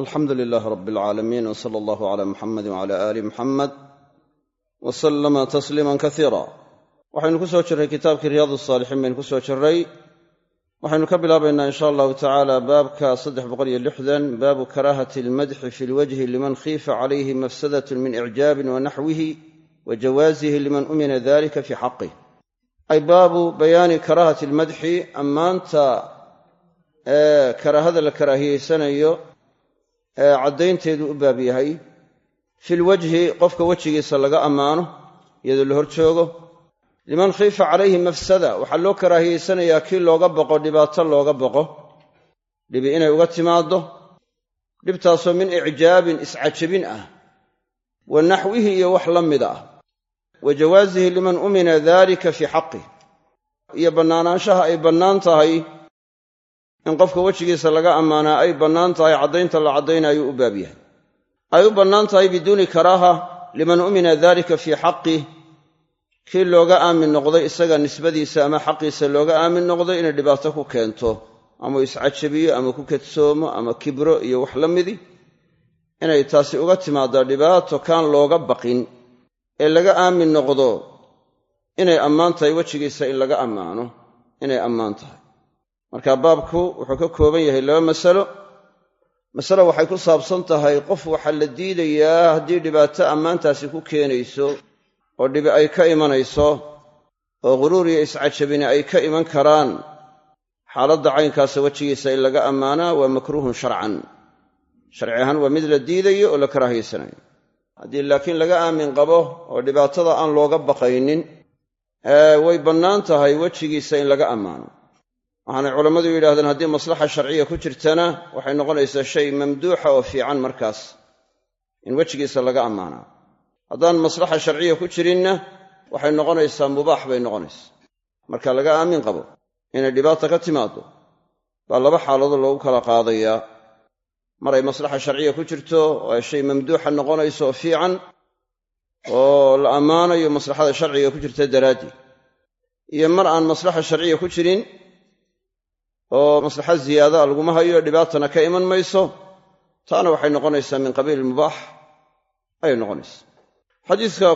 alxamdu lilaah rab alcaalamiin w sala allahu cala muxamedi wcala aali muxamed wa sallama tasliiman kasiira waxaynu ku soo jirray kitaabkii riyaad saalixiin baynu ku soo jirray. Waxaynu ka bilaabaynaa in sha allahu tacaala baabka saddex boqoliyo lixdan baabu karaahati almadxi fi lwajhi liman khiifa calayhi mafsadatun min icjaabin wa naxwihi wa jawaasihi liman umina dalika fii xaqih ay baabu bayaani karaahati caddaynteedu u baab yahay filwajhi qofka wejigiisa laga ammaano iyadoo la hor joogo liman khiifa calayhi mafsada waxaa loo karaahiyeysanayaa kii looga boqo dhibaato looga boqo. Dhibi inay uga timaaddo dhibtaasoo min icjaabin iscajabin ah wa naxwihi iyo wax la mida ah. Wa jawaasihi liman umina dalika fii xaqih iyo bannaanaanshaha ay bannaan tahay in qofka wejigiisa laga ammaanaa ay bannaan tahay caddaynta la caddaynaayuu u baab yahay. Ay u bannaan tahay biduuni karaaha liman umina dalika fii xaqih kii looga aamin noqday isaga nisbadiisa ama xaqiisa looga aamin noqday inay dhibaato ku keento ama iscajabiyo ama ku kadsoomo ama kibro iyo wax la midi inay taasi uga timaaddaa dhibaato kaan looga baqin ee laga aamin noqdo inay ammaan tahay wejigiisa in laga ammaano inay ammaan tahay marka baabku wuxuu ka kooban yahay laba masalo. Masale waxay ku saabsan tahay qof waxaa la diidayaa haddii dhibaato ammaantaasi ku keenayso oo dhibi ay ka imanayso oo ghuruur iyo iscajabini ay ka iman karaan xaaladda caynkaasa wejigiisa in laga ammaanaa waa makruuhun sharcan. Sharci ahaan waa mid la diidayo oo la karaahiyeysanayo haddii laakiin laga aamin qabo oo dhibaatada aan looga baqaynin way bannaan tahay wejigiisa in laga ammaano waxaanay culammadu yidhahdeen haddii maslaxa sharciya ku jirtana waxay noqonaysaa shay mamduuxa oo fiican markaas in wejigiisa laga ammaanaa. Haddaan maslaxa sharciya ku jirinna waxay noqonaysaa mubaax bay noqonaysaa. Marka laga aamin qabo inay dhibaata ka timaaddo baa laba xaaladood loogu kala qaadayaa. Maray maslaxa sharciya ku jirto oo ay shay mamduuxa noqonayso oo fiican oo la ammaanayo maslaxada sharciga ku jirta daraaddii iyo mar aan maslaxa sharciya ku jirin oo maslaxa ziyaada laguma hayo dhibaatana ka iman mayso. Taana waxay noqonaysaa min qabiili mubaax ayay noqonaysaa. Xadiidka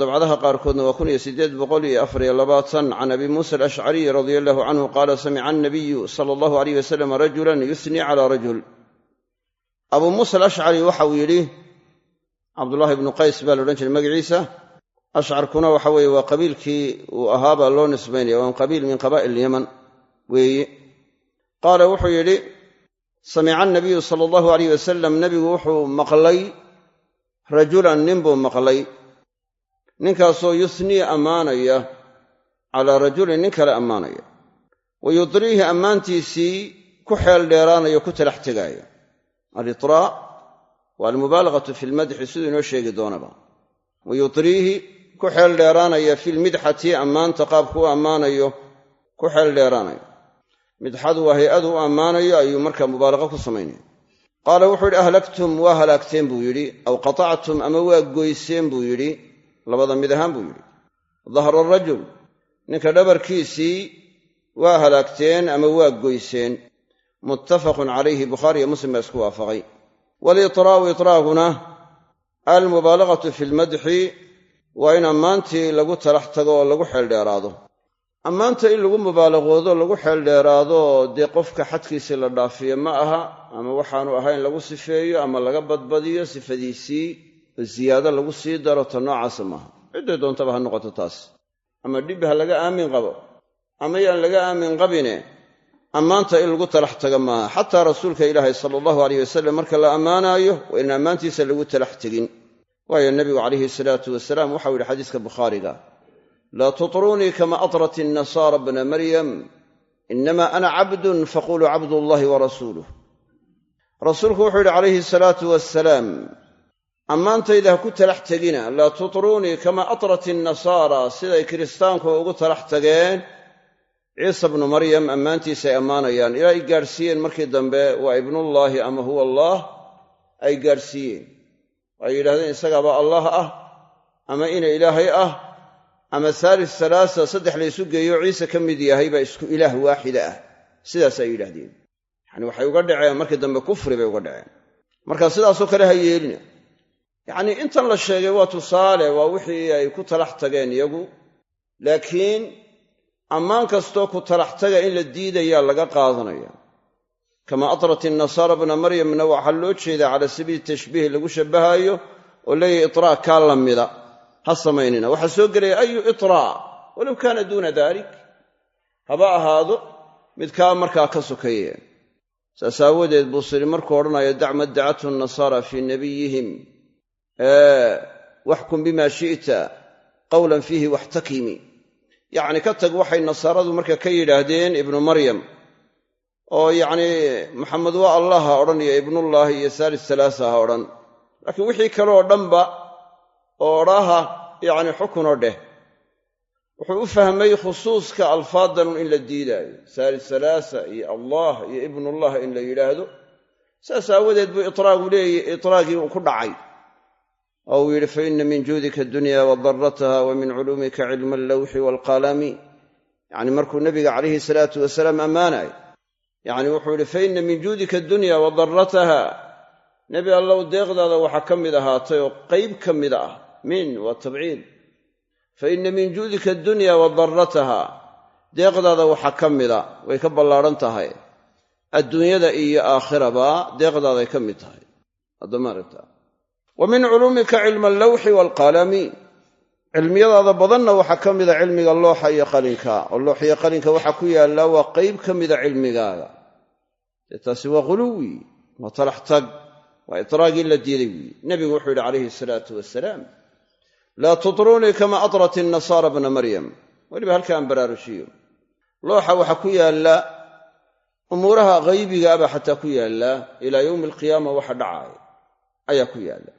dabcadaha qaarkoodna waa can abi muusa alashcariy radia allahu canhu qaala samica annabiyu sala allahu aleyh wasalam rajulan yusnii calaa rajul. Abuu muusa alashcari waxauu yidhi cabdullaahi ibnu qays baa la odhan jiray magaciisa ashcarkuna waxa weeye waa qabiilkii uu ahaabaa loo nisbaynaya waa qabiil min qabaa'il yaman weeye. Qaala wuxuu yidhi samica annabiyu sala allahu aleyh wasalam nebigu wuxuu maqlay rajulan nin buu maqlay. Ninkaasoo yusnii ammaanaya calaa rajulin nin kale ammaanaya. Wa yudriihi ammaantiisii ku xeel dheeraanaya ku talax tegaaya. Alitraa waa almubaalagatu fi lmadxi siduu inoo sheegi doonaba. Wa yudriihi ku xeel dheeraanaya filmidxati ammaanta qaabku u ammaanayo ku xeel dheeraanaya midxadu waa hay'adu u ammaanayo ayuu markaa mubaalaqo ku samaynaya qaala wuxuu yidhi ahlaktum waa halaagteen buu yidhi. Aw qatactum ama waa goyseen buu yidhi. Labada mid ahaan buu yidhi. Dahra rajul ninka dhabarkiisii waa halaagteen ama waa goyseen. Muttafaqun calayhi bukhaari iyo muslim baa isku waafaqay. Walitraa'u itraaguna almubaalagatu fi lmadxi waa in ammaantii lagu talax tago oo lagu xeeldheeraado ammaanta in lagu mubaalaqoodo lagu xeeldheeraado dee qofka xadkiisii la dhaafiyo ma aha ama waxaanu ahayn lagu sifeeyo ama laga badbadiyo sifadiisii oo ziyaado lagu sii daro ta noocaasa maaha cidday doontaba ha noqoto taas. Ama dhib ha laga aamin qabo ama yaan laga aamin qabine ammaanta in lagu talax taga maaha xataa rasuulka ilaahi sala allahu aleyh wasalam marka la ammaanaayo waa in ammaantiisa lagu talax tegin. Waayo nebigu calayhi salaatu wasalaam waxau yidhi xadiiska bukhaariga laa tutruunii kama atrat innasaara bna maryam inama ana cabdun faquluu cabdullahi wa rasuuluh rasuulku wuxuu yidhi calayhi salaatu wasalaam ammaantayda ha ku talax tegina. Laa tutruunii kama atrat innasaara siday kiristaanku ugu talax tageen ciisa bnu maryam ammaantiisa ay ammaanayaan. Ilaa ay gaadhsiiyeen markii dambe waa ibnullaahi ama huwa allaah ay gaadhsiiyeen ay yidhahdeen isagaaba allaah ah ama ina ilaahay ah ama haalis halaasa saddex laysu geeyo ciise ka mid yahay baa isku ilaah waaxida ah. Sidaas ay yidhahdeen yacni waxay uga dhaceen markii dambe kufri bay uga dhaceen. Marka sidaasoo kale ha yeelina. Yacnii intan la sheegay waa tusaale waa wixii ay ku talax tageen iyagu. Laakiin ammaan kastoo ku talax taga in la diidayaa laga qaadanaya. Kama atrat innasaara bna maryamna waxaa loo jeedaa cala sabiili tashbiih lagu shabbahaayo oo leeyahay iطraa kaa la mida ha samaynina. Waxaa soo gelaya ayu iطraa walow kaana duuna dalik. Haba ahaado mid kaa markaa ka sokeeye saas aawadeed buu siri markuu odhanayo dac ma dacathu nasaara fii nabiyihim. Waxkum bima shi'ta qawlan fiihi waxtakimi. Yacni ka tag waxay nasaaradu marka ka yidhaahdeen ibnu maryam. Oo yacnii maxamed waa allah ha odhan iyo ibnullaahi iyo saalis salaasa ha odhan. Laakiin wixii kaleoo dhanba oo yacni xukunoo dheh. Wuxuu u fahmay khusuuska alfaadanun in la diidaayo. Saalis salaasa iyo allah iyo ibnullah in la yidhaahdo. Saas aawadeed buu itraagu leeya itraagii uu ku dhacay. Oo uu yidhi faina min juudika adunya wa darataha wa min culuumika cilma allawxi waalqalami yacni markuu nebiga calayhi salaatu wasalaam ammaanayo yacni wuxuu yidhi faina min juudika adunya wa darataha nebi allow deeqdaada waxaa ka mid ahaatay oo qayb ka mid ah min waa tabciid. Faina min juudika adunya wa darataha deeqdaada waxaa ka mida way ka ballaadhan tahay. Adduunyada iyo aakhiraba deeqdaaday ka mid tahay. Addamaaragta wa min culuumika cilma allawxi waalqalami cilmiyadaada badanna waxaa ka mida cilmiga looxa iyo qalinka. Oo loox iyo qalinka waxaa ku yaalla waa qayb ka mida cilmigaaga. Dee taasi waa ghuluwi waa talax waa itraagii la diiday weeye nebigu wuxuu yidhi calayhi salaatu wasalaam laa tutruunii kama atrat innasaara bna maryam. Weliba halka aan baraarushiyo. Looxa waxaa ku yaalla umuuraha haybigaabaa xataa ku yaalla ilaa yowmi alqiyaama waxa dhacaaya ayaa ku yaalla.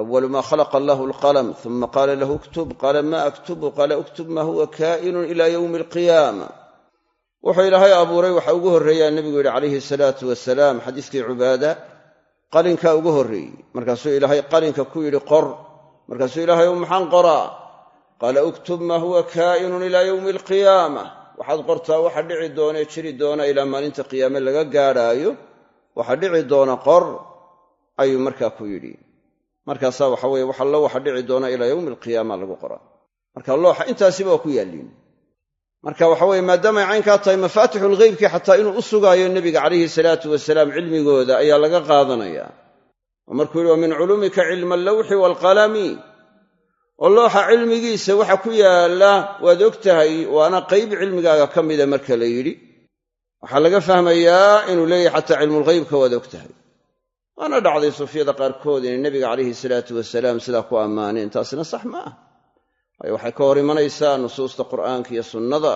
Awalu maa khalaqa allahu alqalam uma qaala lahu uktub qaala ma aktubu qaala uktub maa huwa kaa'inun ila yowmi alqiyaama wuxuu ilaahay abuuray waxa ugu horreeyaa nebigu yidhi calayhi salaatu wasalaam xadiiskii cubaada qalinkaa ugu horreeyey. Markaasuu ilaahay qalinka ku yidhi qor markaasuu ilaahay u maxaan qoraa? Qaala uktub maa huwa kaa'inun ilaa yowmi alqiyaama waxaad qortaa waxa dhici doonee jiri doona ilaa maalinta qiyaame laga gaadhaayo. Waxa dhici doona qor ayuu markaa ku yidhi. Markaasaa waxa weye wax allo waxa dhici doona ilaa yowmi alqiyaama lagu qoraa. Marka looxa intaasiba waa ku yaalliin marka waxa weye maadaamay caynkaa tahay mafaatixulgheybkii xataa inuu u sugaayo nebiga calayhi salaatu wasalaam cilmigooda ayaa laga qaadanaya oo markuu yidhi wa min culuumika cilma allawxi waalqalami oo looxa cilmigiisa waxa ku yaalla waad og tahay waana qayb cilmigaaga ka mida marka la yidhi. Waxaa laga fahmayaa inuu leeyahay xataa cilmulghaybka waad og tahay. Waana dhacday sufyada qaarkood inay nebiga calayhi salaatu wasalaam sidaa ku ammaaneen taasina sax ma ah waayo waxay ka hor imanaysaa nusuusta qur'aanka iyo sunnada.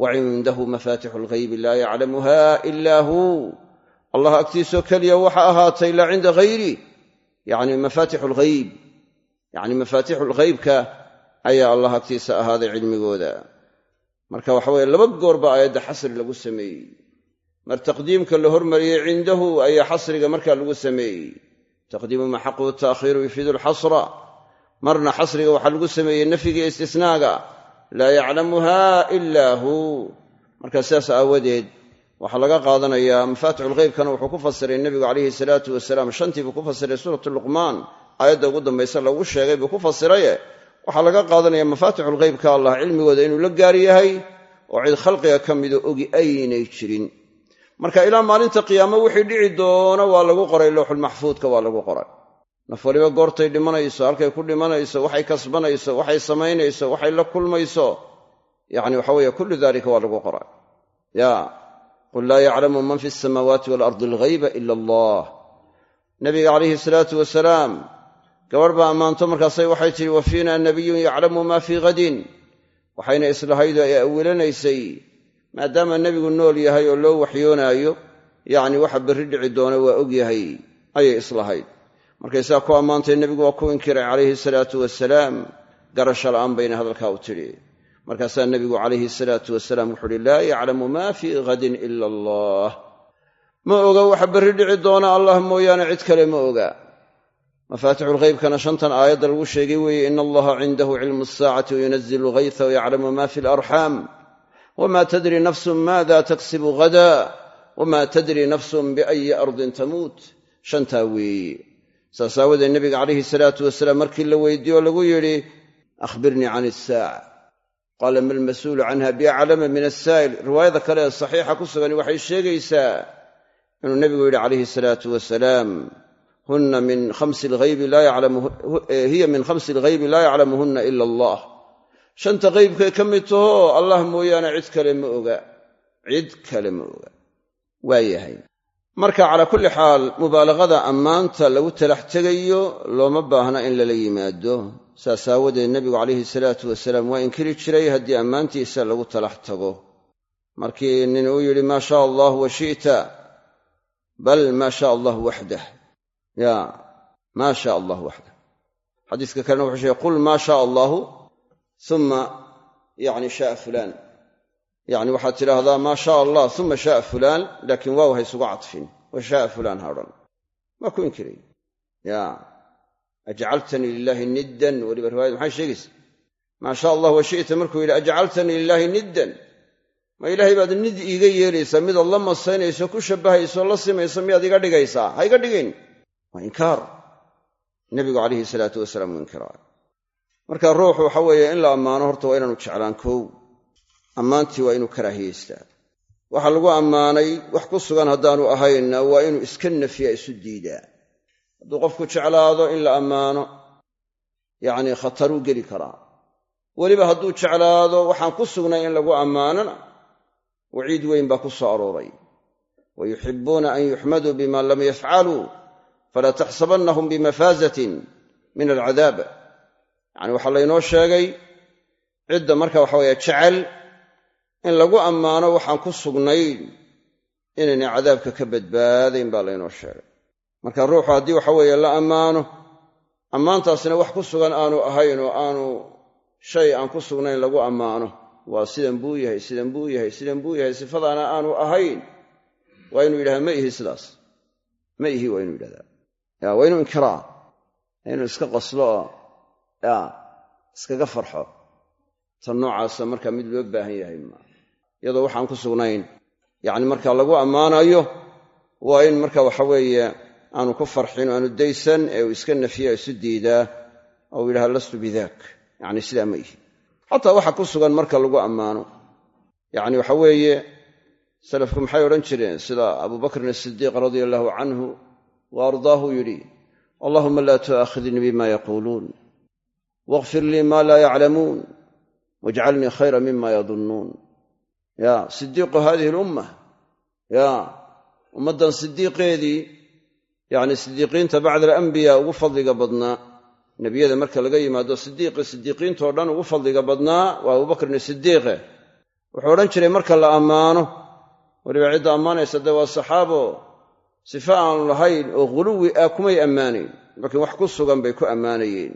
Wa cindahu mafaatixu alghaybi laa yaclamuha ilaa hu allah agtiisoo keliya waxa ahaatay laa cinda hayri yacni mafaatixu alghayb yacni mafaatixu lghaybka ayaa allah agtiisa ahaaday cilmigooda. Marka waxa weye laba goorba aayadda xasri lagu sameeyey. Mar taqdiimka la hormariyey cindahu ayaa xasriga markaa lagu sameeyey. Taqdiimu ma xaquhu taakhiiru yufiidu alxasra marna xasriga waxaa lagu sameeyey nafyiga istisnaaga laa yaclamuha ilaa hu. Marka sidaas aawadeed waxaa laga qaadanayaa mafaatixulghaybkana wuxuu ku fasiray nebigu calayhi salaatu wasalaam. Shantii buu ku fasiray suuratu luqmaan aayadda ugu dambaysa lagu sheegay buu ku fasiraye. Waxaa laga qaadanaya mafaatixulghaybka allah cilmigooda inuu la gaar yahay oo cid khalqiga ka mido ogi aynay jirin. Marka ilaa maalinta qiyaamo wixii dhici doona waa lagu qoray lowxulmaxfuudka waa lagu qoray. Naf waliba goortay dhimanayso halkay ku dhimanayso waxay kasbanayso waxay samaynayso waxay la kulmayso. Yacni waxa weeye kullu dalika waa lagu qoray. Ya qul laa yaclamu man fi alsamaawaati waalardi alghayba ila allah nabiga calayhi salaatu wasalaam gabadh baa ammaanto markaasay waxay tidhi wa fiina nabiyun yaclamu maa fii hadin waxayna islahaydo ay awilanaysay maadaama nebigu nool yahay oo loo waxyoonaayo yacni waxa berri dhici doona waa og yahay ayay islahayd markay saa ku ammaantay nebigu waa ku inkiray calayhi salaatu wasalaam garasho la'aan bayna hadalkaa u tidhi markaasaa nebigu calayhi salaatu wasalaam wuxuu uhi laa yaclamu maa fii hadin ila allah. Ma oga waxa berri dhici doona allah mooyaane cid kale ma oga. Mafaatixulghaybkana shantan aayadda lagu sheegay weeye ina allaha cindahu cilmu asaacati wayunazilu lghaytha wayaclamu ma fi alarxaam wma tadri nafsun maada taksibu gada wamaa tadri nafsun biayi ardin tamuut. Shantaa weeye saas aawadeed nebiga calayhi salaatu wasalaam markii la weydiiye oo lagu yidhi akhbirnii can isaaca qaala ma almas-uulu canha biaclama min asaa'il riwaayada kale ee saxiixa ku sugani waxay sheegaysaa inuu nebigu yidhi calayhi salaatu wasalaam hiya min khamsi alghaybi laa yaclamuhunna ila allah. Shanta qaybkay ka mid taho allah mooyaane cid kale ma oga cid kale ma oga. Waayahay marka calaa kulli xaal mubaalaqada ammaanta lagu talax tegayo looma baahna in lala yimaado. Saas aawadeed nebigu calayhi salaatu wasalaam waa inkiri jiray haddii ammaantiisa lagu talax tago. Markii nin uu yidhi maa shaa allah wa shi'ta bal maa shaa allah waxdah. Ya maa shaa allah waxdah. Xadiiska kalena wuxuu sheegay qul maa shaa allaahu uma yani shaaa fulaan yani waxaad tidhaahdaa maa shaa allah uma shaaa fulaan laakiin waaw ha ysugu cadfin. Wa shaaa fulaan ha odhan. Waa ku inkiray? Ya. Ajcaltanii lilaahi niddan. Weliba riwaayad maxay sheegaysa maa shaa allah wa shi'ta. Markuu yidhi ajcaltanii lilaahi niddan. Ma ilaahay baad nid iiga yeelaysaa midaad la masaynayso ku shabbahayso la simayso miyaad iga dhigaysaa? Ha iga dhigayn waa inkaar. Nebigu calayhi salaatu wasalaam uu inkiraa marka ruuxu waxa weeye in la ammaano horta waa inaanu jeclaan kow ammaantii waa inuu karaahiyaystaa waxa lagu ammaanay wax ku sugan haddaanu ahaynna waa inuu iska nafiya isu diidaa hadduu qofku jeclaado in la ammaano yacnii khataruu geli karaa weliba hadduu jeclaado waxaan ku sugnay in lagu ammaanona waciid weyn baa ku soo arooray. Wa yuxibbuuna an yuxmaduu bima lam yafcaluu falaa taxsabannahum bimafaazatin min alcadaab. Yacni waxaa laynoo sheegay cidda marka waxa weeye jecel in lagu ammaano waxaan ku sugnayn inaynay cadaabka ka badbaadayn baa laynoo sheegay. Marka ruuxu haddii waxa weeye la ammaano ammaantaasina wax ku sugan aanu ahayn oo aanu shay aan ku sugnayn lagu ammaano. Waa sidan buu yahay sidan buu yahay sidan buu yahay sifadaana aanu ahayn. Waa inuu yidhahda ma ihi sidaas. Ma ihi waa inuu yidhahdaa ya waa inuu inkiraa. Inuu iska qoslo oo ya iskaga farxo. Tan noocaasa marka mid loo baahan yahay ma iyadoo waxaan ku sugnayn. Yacni marka lagu ammaanayo waa in marka waxa weeye aanu ku farxin aanu daysan ee uu iska nafiya isu diidaa oo yidhaha lastu bidaak. Yacni sidaa ma ihi. Xataa waxa ku sugan marka lagu ammaano. Yacni waxa weeye salafku maxay odhan jireen? Sida abubakrin asidiiq radia allahu canhu wa ardaahu yidhi allahuma laa tu'aakhidnii bima yaquuluun waqfir lii ma laa yaclamuun wajcalnii khayra mima yadunnuun ya sidiiqu hadihi lumma. Ya ummaddan sidiiqeedii yacni sidiiqiinta bacda alambiyaa ugu fadliga badnaa nebiyada marka laga yimaado sidiiqi sidiiqiintao dhan ugu fadliga badnaa waa abubakrin sidiiqe wuxuu odhan jiray marka la ammaano. Weliba cidda ammaanaysa dee waa saxaabo sife aanu lahayn oo ghuluwi ah kumay ammaanayn. Laakiin wax ku sugan bay ku ammaanayeen.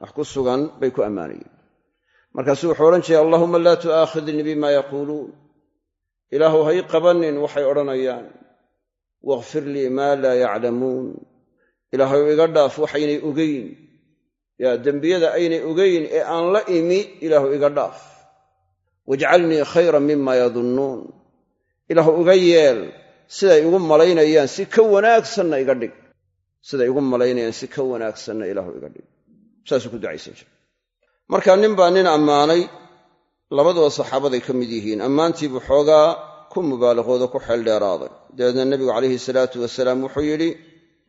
Wax ku sugan bay ku ammaanayeen markaasuu wuxuu odhan jiray allahuma laa tu'aakhidnii bima yaquuluun ilaahu hay qabanin waxay odhanayaan. Wakhfir lii maa laa yaclamuun. Ilaahay iga dhaaf waxaynay ogeyn. Yaa dembiyada aynay ogeyn ee aan la imi ilaahu iga dhaaf. Wajcalnii khayran mima yadunnuun. Ilaahu iga yeel siday igu malaynayaan si ka wanaagsanna iga dhig. Siday igu malaynayaan si ka wanaagsanna ilaahu iga dhig. Saasuu ku ducaysan jira marka nin baa nin ammaanay labaduba saxaabaday ka mid yihiin. Ammaantiibuu xoogaa ku mubaalaqooda ku xeeldheeraaday dabeedna nebigu calayhi salaatu wasalaam wuxuu yidhi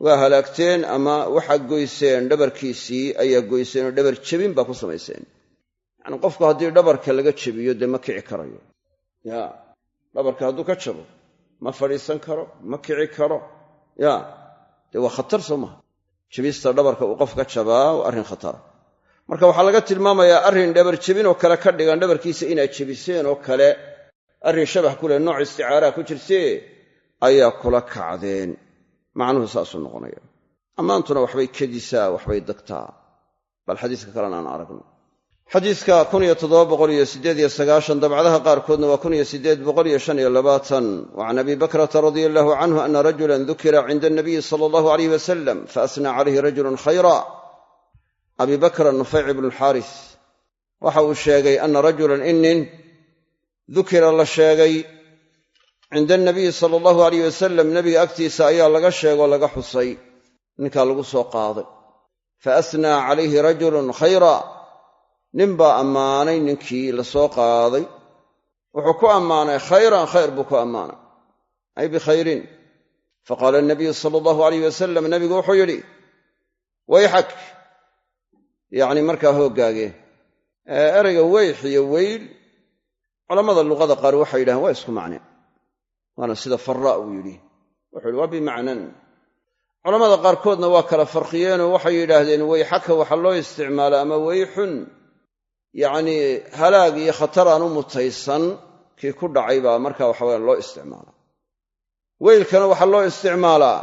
waa halaagteen ama waxaad goyseen dhabarkiisii ayaa goyseen oo dhabar jebin baa ku samayseen. Yacni qofku haddii dhabarka laga jebiyo dee ma kici karayo. Ya dhabarka hadduu ka jabo ma fadhiisan karo ma kici karo. Ya dee waa khatar soo maha jebista dhabarka uu qof ka jabaa waa arrin khatara marka waxaa laga tilmaamayaa arrin dhabar jebin oo kale ka dhigan dhabarkiisa inaad jebiseen oo kale. Arrin shabax ku leh nooc isticaaraha ku jirtee ayaa kula kacdeen. Macnuhu saasuu noqonaya. Ammaantuna waxbay kedisaa waxbay dagtaa bal xadiiska kalena aan aragno. Xadiiska dabcdaha qaarkoodna waa wa can abi bakrata radia allahu canhu ana rajulan dukira cinda anabiyi sala allahu alayh wasalam faasnaa calayhi rajulun khayra abi bakra nufayc ibnu lxaaris waxa uu sheegay ana rajulan in nin dukira la sheegay. Cinda anabiyi sala allahu alayh wasalam nebiga agtiisa ayaa laga sheegoo laga xusay. Ninkaa lagu soo qaaday. Fa asnaa calayhi rajulun khayra. Nin baa ammaanay ninkii la soo qaaday. Wuxuu ku ammaanay khayran khayr buu ku ammaanay. Ay bikhayrin faqaala anabiyu sala allahu alayh wasalam nebigu wuxuu yidhi wayxak yacni markaa hooggaage erayga weyx iyo weyl culammada luqada qaar waxay yidhahaan waa isku macne. Waana sida farra uu yidhi. Wuxuu yidhi waa bimacnan. Culammada qaarkoodna waa kala farqiyeenoo waxay yidhaahdeen weyxaka waxaa loo isticmaalaa ama weyxun yacnii halaag iyo khatar aan u mutaysan kii ku dhacay baa markaa waxaweyaan loo isticmaalaa weylkana waxaa loo isticmaalaa.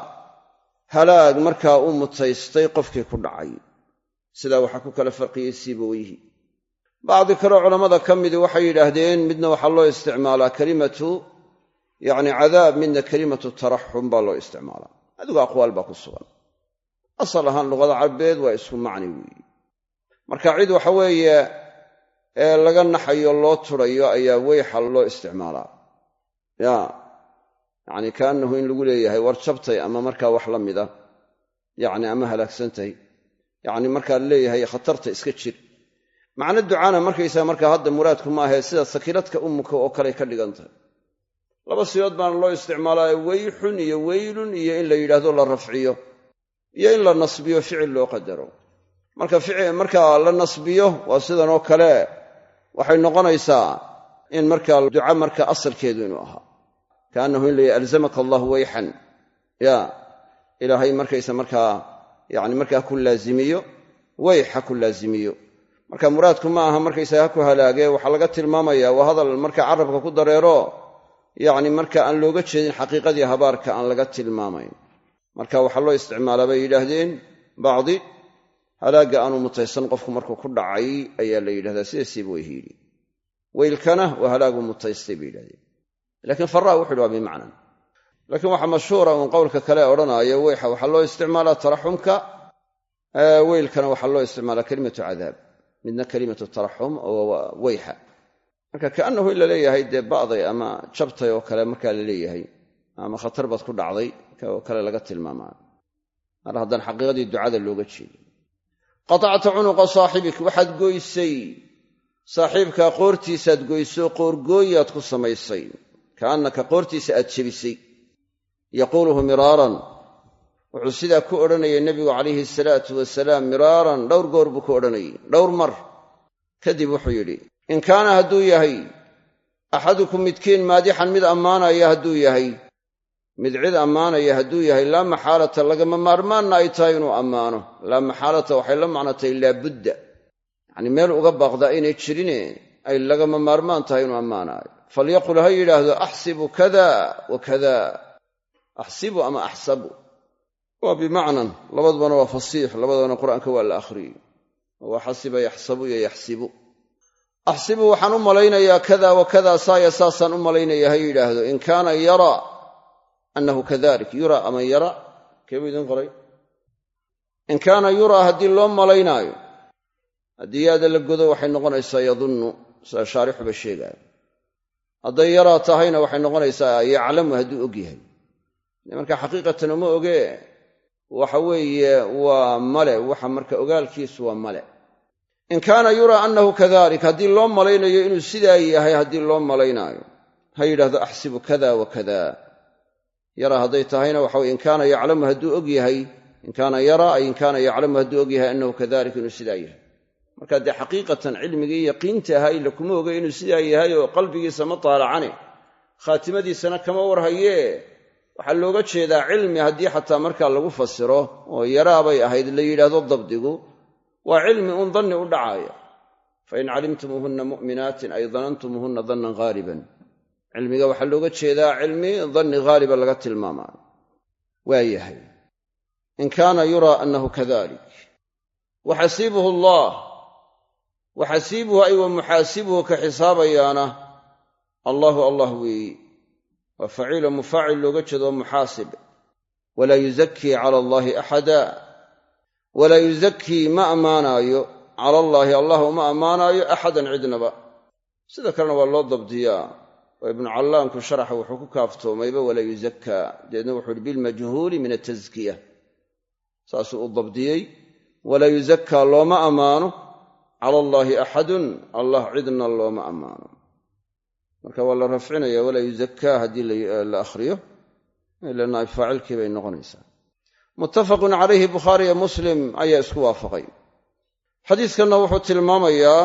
Halaag markaa u mutaystay qofkii ku dhacay sidaa waxaa ku kala farqiyey siibaweyhi bacdi kaleo culammada ka midi waxay yidhaahdeen midna waxaa loo isticmaalaa kalimatu yacni cadaab midna kalimatu taraxum baa loo isticmaalaa. Adigu aqwaal baa ku sugan. Asal ahaan luqada carbeed waa isku macni weeye marka cid waxa weeye ee laga naxayo loo turayo ayaa weyxa loo isticmaalaa. Ya yacni kaannahu in lagu leeyahay war jabtay ama markaa wax la mida yacni ama halaagsantahay yacni markaa leeyahay khatarta iska jir. Macno ducaana markaysaa markaa hadda muraadku ma ahee sida sakiiladka ummuka oo kale ka dhigan tahay. Laba siyood baana loo isticmaalaa weyxun iyo weylun iyo in la yidhaahdo la rafciyo iyo in la nasbiyo ficil loo qadaro. Marka marka la nasbiyo waa sidanoo kale. Waxay noqonaysaa in markaa duca marka asalkeedu inuu ahaa. Kaannahu in la alzamaka allahu weyxan ya ilaahay markaysa markaa yani markaa ku laazimiyo weyx ha ku laazimiyo marka muraadku ma aha markaysaga ha ku halaage waxaa laga tilmaamaya waa hadal marka carabka ku dareero yacni marka aan looga jeedin xaqiiqadii habaarka aan laga tilmaamayn. Marka waxaa loo isticmaalaa bay yidhaahdeen bacdi halaagga aanu mutaysan qofku markuu ku dhacay ayaa la yidhahdaa sidaasiiba wayhi yidhi. Weylkana waa halaagu mutaystay bay yidhahdeen laakiin faraa wuxu yidhi waa bimacnan laakiin waxaa mashhuura uun qowlka kale odhanaayo weyxa waxaa loo isticmaalaa taraxumka weylkana waxaa loo isticmaalaa kalimatu cadaab. Midna kalimatu taraxum oo weyxa. Marka kaannahu in la leeyahay dee ba'day ama jabtay oo kale markaa la leeyahay ama khatar baad ku dhacday oo kale laga tilmaamaa. Mar haddaan xaqiiqadii ducada looga jeedin. Qatacta cunuqa saaxibik waxaad goysay. Saaxiibkaa qoortiisaad goyso qoorgooyaad ku samaysay. Kaannaka qoortiisa aad jebisay yaquuluhu miraaran. Wuxuu sidaa ku odhanayay nebigu calayhi salaatu wasalaam miraaran dhowr goor buu ku odhanayay dhowr mar. Kadib wuxuu yidhi in kaana hadduu yahay axadukum midkiin maadixan mid ammaanaya hadduu yahay. Mid cid ammaanaya hadduu yahay laa maxaalata lagama maarmaanna ay tahay inuu ammaano. Laa maxaalata waxay la macnatay laabudda yacnii meel uga baaqdaa aynay jirine ay lagama maarmaan tahay inuu ammaanaayo falyaqul ha yidhaahdo axsibu kada wa kada axsibu ama axsabu? Waa bimacnan labadubana waa fasiix labadabana qur'aanka waa la akhriyey waa xasiba yaxsabu iyo yaxsibu. Axsibu waxaan u malaynayaa kada wa kada saaya saasaan u malaynaya ha yidhaahdo. In kaana yara annahu kadalik. Yura ama yara keebuu idin qoray? In kaana yuraa haddii loo malaynaayo haddii yaada la godo waxay noqonaysaa yadunnu sida shaarixuba sheegaayo. Hadday yaraa tahayna waxay noqonaysaa yaclamu hadduu og yahay marka xaqiiqatan uma ogee waxa weeye waa male. Waxa marka ogaalkiisu waa male. In kaana yuraa annahu kadalik haddii loo malaynayo inuu sidaa yahay haddii loo malaynaayo. Ha yidhahdo axsibu kada wa kada yaraa hadday tahayna waxa weye in kaana yaclamu hadduu og yahay. In kaana yaraa ay in kaana yaclamu hadduu og yahay annahu kadalik inuu sidaa yahay. Marka dee xaqiiqatan cilmigii yaqiinta ahaa ila kuma ogay inuu sidaa yahay oo qalbigiisa ma taalacane. Khaatimadiisana kama warhayee waxaa looga jeedaa cilmi haddii xataa markaa lagu fasiro oo yaraabay ahayd la yidhaahdo dabdigu waa cilmi uun danni u dhacaaya. Fain calimtumuuhunna mu'minaatin ay danantumuuhunna dannan haaliban cilmiga waxaa looga jeedaa cilmi danni haaliba laga tilmaamaayo waa yahay. In kaana yuraa annahu kadalik waxasiibuhu allah. Waxasiibuhu ay wa muxaasibuhu ka xisaabayaana. Allaahu allah weeyi waa faciilo mufaacil looga jeedo muxaasib. Walaa yuzakii cala allaahi axada. Walaa yuzakii ma ammaanaayo cala allaahi allah uma ammaanaayo axadan cidnaba. Sida kalena waa loo dabdiyaa. Oo ibnu callaamku sharaxa wuxuu ku kaaftoomayba walaa yuzakaa dabeedna wuxuu uhi bilmajhuuli min ataskiya saasuu u dabdiyey. Walaa yuzakaa looma ammaano? Cala allaahi axadun. Allah cidna looma ammaano marka waa la rafcinaya walaa yuzakaa haddii la akhriyo ila naa'ib faacilkii bay noqonaysaa. Muttafaqun calayhi bukhaari iyo muslim ayaa isku waafaqay. Xadiiskanna wuxuu tilmaamayaa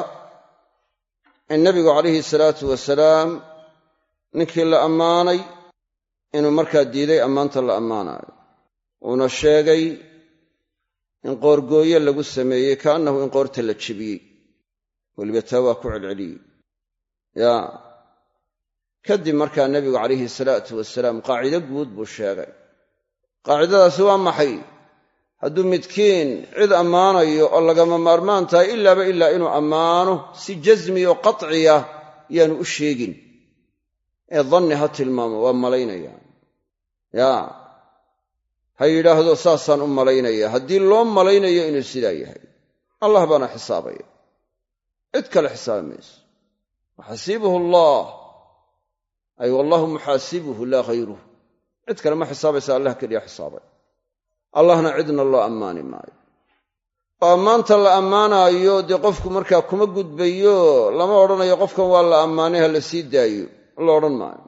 in nebigu calayhi salaatu wasalaam ninkii la ammaanay inuu markaa diiday ammaanta la ammaanaayo. Uuna sheegay in qoorgooye lagu sameeyey kaannahu in qoorta la jebiyey weliba taa waa ku celceliyey kadib markaa nebigu calayhi salaatu wasalaam qaacido guud buu sheegay. Qaacidadaasi waa maxay? Hadduu midkiin cid ammaanayo oo lagama maarmaan tahay ilaaba ilaa inuu ammaano si jasmi oo qatciya yaanu u sheegin. Ee danni ha tilmaamo waa malaynaya. Yaa ha yidhaahdo saasaan u malaynaya. Haddii loo malaynayo inuu sidaa yahay allah baana xisaabaya. Cid kale xisaabi mayso. Waxasiibuhu allah ay wallahu muxaasibuhu laa hayruh cid kale ma xisaabaysa allah keliya xisaabay. Allahna cidna loo ammaani maayo. Oo ammaanta la ammaanaayo dee qofku markaa kuma gudbayo lama odhanayo qofkan waa la ammaanay ha la sii daayo. La odhan maayo.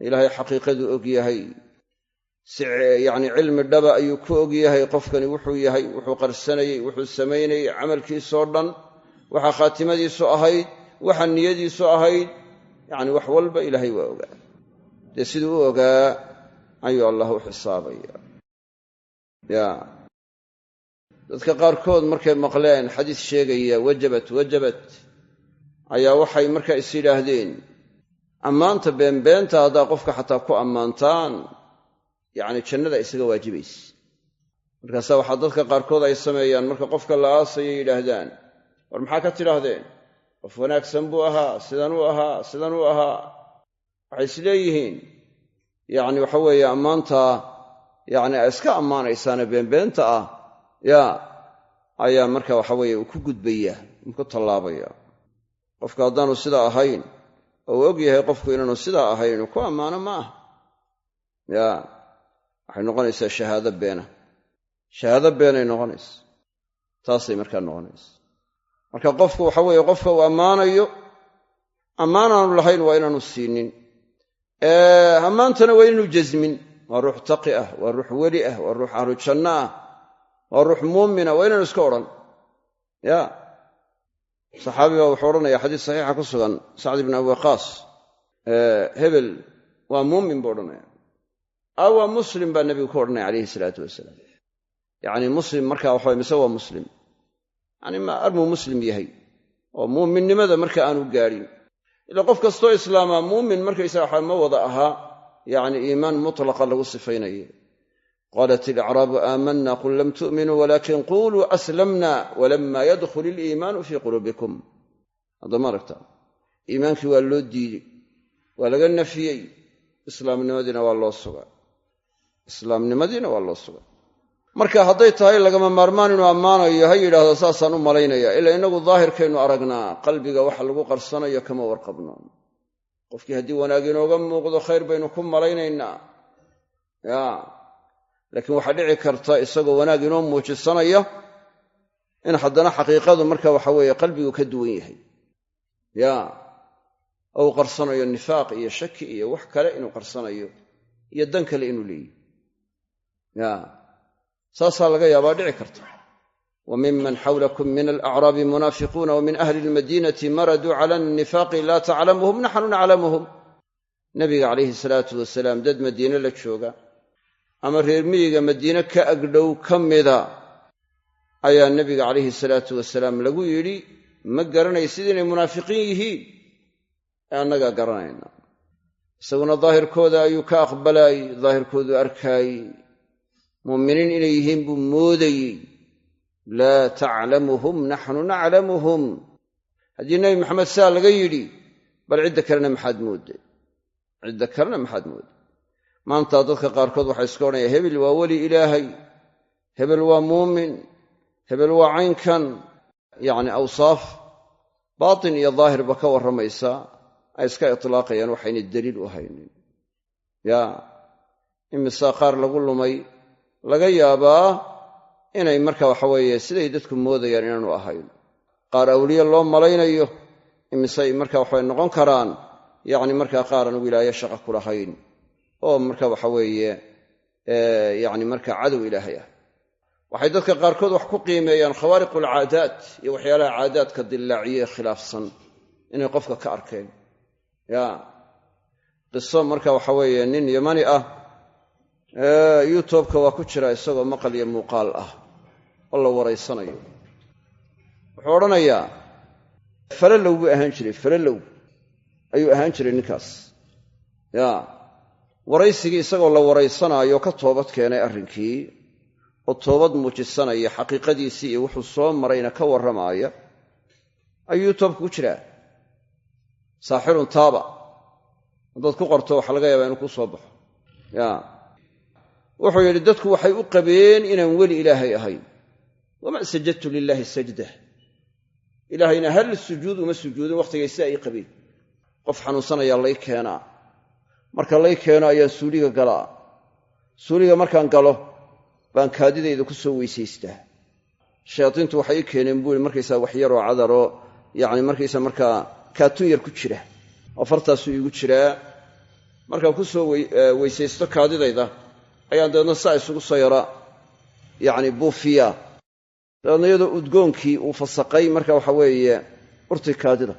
Ilaahay xaqiiqaduu og yahay. Si yacni cilmi dhaba ayuu ku og yahay qofkani wuxuu yahay wuxuu qarsanayey wuxuu samaynayey camalkiisoo dhan. Waxa khaatimadiisu ahayd waxa niyadiisu ahayd yacni wax walba ilaahay waa ogaa. Dee siduu u ogaa ayuu allah u xisaabaya. Ya. Dadka qaarkood markay maqleen xadiis sheegaya wajabat wajabat. Ayaa waxay markaa is yidhaahdeen ammaanta beenbeenta haddaa qofka xataa ku ammaantaan yacni jannada isaga waajibaysa markaasa waxaa dadka qaarkood ay sameeyaan marka qofka la aasaya yidhaahdaan war maxaa ka tidhaahdeen qof wanaagsan buu ahaa sidan uu ahaa sidan uu ahaa waxay isleeyihiin yacni waxa weeye ammaanta yacni a iska ammaanaysaane beenbeenta ah yaa ayaa marka waxa weeye uu ku gudbaya ku tallaabaya. Qofka haddaanu sidaa ahayn oo uu og yahay qofku inaanu sidaa ahayn inuu ku ammaano ma aha. Ya waxay noqonaysaa shahaado beena. Shahaado beenay noqonaysa. Taasay markaa noqonaysa marka qofku waxa weeye qofka uu ammaanayo ammaanaanu lahayn waa inaanu siinin. Ammaantana waa inaanu jasmin. Waa ruux taqi ah waa ruux weli ah waa ruux ahlu janno ah waa ruux muumina waa inaanu iska odhan. Ya. Saxaabi baa wuxuu odhanaya xadiis saxiixa ku sugan sacd ibn abi waqaas hebel waa muumin buu odhanaya a waa muslim baa nebigu ku odhanaya calayhi salaatu wasalaam. Yacni muslim marka waxa mise waa muslim yani ma armuu muslim yahay oo muuminnimada marka aanu gaadhin ila qof kastoo islaamaa muumin markaysaga waxa ma wada ahaa yacni iimaan mutlaqa lagu sifaynayo qaalat ilacraabu aamanna qul lam tu'minuu walaakin quluu aslamna walama yadkhul iliimaanu fii quluubikum haddama aragta iimaankii waa loo diidey waa laga nafiyey islaamnimadiina waa loo sugaa. Islaamnimadiina waa loo sugaa marka hadday tahay lagama maarmaan inuu ammaanayo ha yidhaahdo saasaan u malaynaya. Ilaa innagu daahirkaynu aragnaa qalbiga waxa lagu qarsanayo kama warqabno. Qofkii haddii wanaag inooga muuqdo khayr baynu ku malaynaynaa. Ya. Laakiin waxaa dhici karta isagoo wanaag inoo muujisanaya in haddana xaqiiqadu marka waxa weeye qalbigu ka duwan yahay. Ya. Oo uu qarsanayo nifaaq iyo shaki iyo wax kale inuu qarsanayo iyo dan kale inuu leeyahy ya saasaa laga yaabaa dhici karta. Wa miman xawlakum min alacraabi munaafiquuna wa min ahli almadiinati maraduu cala annifaaqi laa taclamuhum naxnu naclamuhum nabiga calayhi salaatu wasalaam dad madiine la jooga ama reer miyiga madiine ka agdhow ka mida ayaa nebiga calayhi salaatu wasalaam lagu yidhi ma garanaysid inay munaafiqiin yihiin? Ee annagaa garanayna. Isaguna daahirkooda ayuu ka aqbalaayey daahirkoodu arkaayey muuminiin inay yihiin buu moodayey laa taclamuhum naxnu naclamuhum haddii nebi maxamed saa laga yidhi bal cidda kalena maxaad moodday cidda kalena maxaad moodday maanta dadka qaarkood waxay iska odhanaya hebel waa weli ilaahay hebel waa muumin hebel waa caynkan yacni awsaaf baatin iyo daahirba ka warramaysa ay iska itlaaqayaan waxayna daliil u haynin. Yaa imisaa qaar lagu lumay laga yaabaa inay marka waxaweeye siday dadku moodayaan inaanu ahayn. Qaar awliye loo malaynayo imisay marka waxabay noqon karaan yacni markaa qaaran wilaaye shaqa ku lahayn oo marka waxaweeye yacni marka cadow ilaahay ah. Waxay dadka qaarkood wax ku qiimeeyaan khawaariqu alcaadaat iyo waxyaalaha caadaadka dillaaciye khilaafsan inay qofka ka arkeen. Ya qiso marka waxa weeye nin yamani ah youtubeka waa ku jira isagoo maqal iyo muuqaal ah oo la waraysanayo. Wuxuu odhanayaa falalow buu ahaan jiray falalow ayuu ahaan jiray ninkaas. Ya waraysigii isagoo la waraysanaayo ka toobad keenay arrinkii oo toobad muujisanaya xaqiiqadiisii iyo wuxuu soo marayna ka warramaaya ayuu youtubeka ku jiraa. Saaxirun taaba. Haddaad ku qorto waxaa laga yaabaa inuu ku soo baxo. Ya wuxuu yidhi dadku waxay u qabeen inaan weli ilaahay ahayn. Wama sajadtu lilaahi sajda ilaahayna hal sujuud uma sujuudin wakhtigay si ay qabeen. Qof xanuunsanayaa lay keenaa. Marka lay keeno ayaan suuliga galaa. Suuliga markaan galo baan kaadidayda ku soo weysaystaa. Shayaadiintu waxay ii keeneen buui markaysaa wax yaroo cadaroo yacni markaysa markaa kaatun yar ku jira oo iigu jiraa. Markaan ku soo weysaysto kaadidayda ayaan dabeedna saa isugu soo yara yacni buufiyaa dabeedna iyadoo udgoonkii uu fasaqay marka waxa weeye urti kaadida.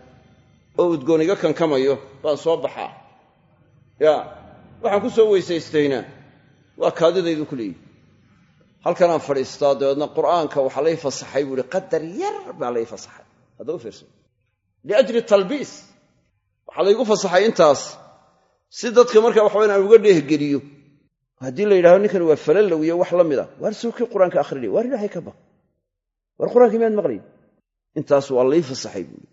Oo udgoon iga kankamayo baan soo baxaa ya waxaan ku soo weysaystayna waa kaadidaydu ku leeyihi halkanaan fadhiistaa dabeedna qur'aanka waxaa lay fasaxay buu ihi qadar yar baa lay fasaxay. Hadda u fiirso. Liajli talbiis. Waxaa laygu fasaxay intaas. Si dadka marka waxawayan aan uga dheehgeliyo haddii la yidhahdo ninkan waa falalow iyo wax la mid a. Waar sawkii qur'aanka akhrinaya waar ilaahay ka ba war qur'aankii miyaad maqlayn intaas waa lay fasaxay buui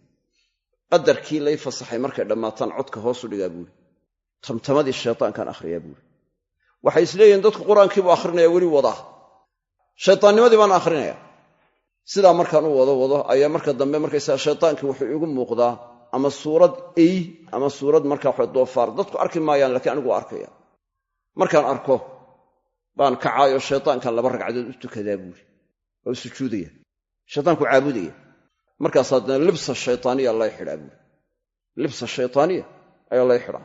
qadarkii lay fasaxay markay dhammaataan codka hoosu dhigaa buui tamtamadii shaytaankaan akhriyaa buui waxay isleeyihiin dadku qur'aankiibuu akhrinaya weli wadaa shaytaannimadii baan akhrinaya. Sidaa markaan u wado wado ayaa marka dambe markaysaa shaytaankii wuxuu igu muuqdaa ama suurad ey ama suurad markaa doofaar. Dadku arki maayaan laakiin anigu waa arkaya markaan arko baan kacaayo shaytaankan laba ragcadood u tukadaa buuri oo sujuudaya. Shaytaanku caabudaya. Markaas haddana libsa shaytaaniya lay xidhaa buuri libsa shaytaaniya ayaa lay xidhaa.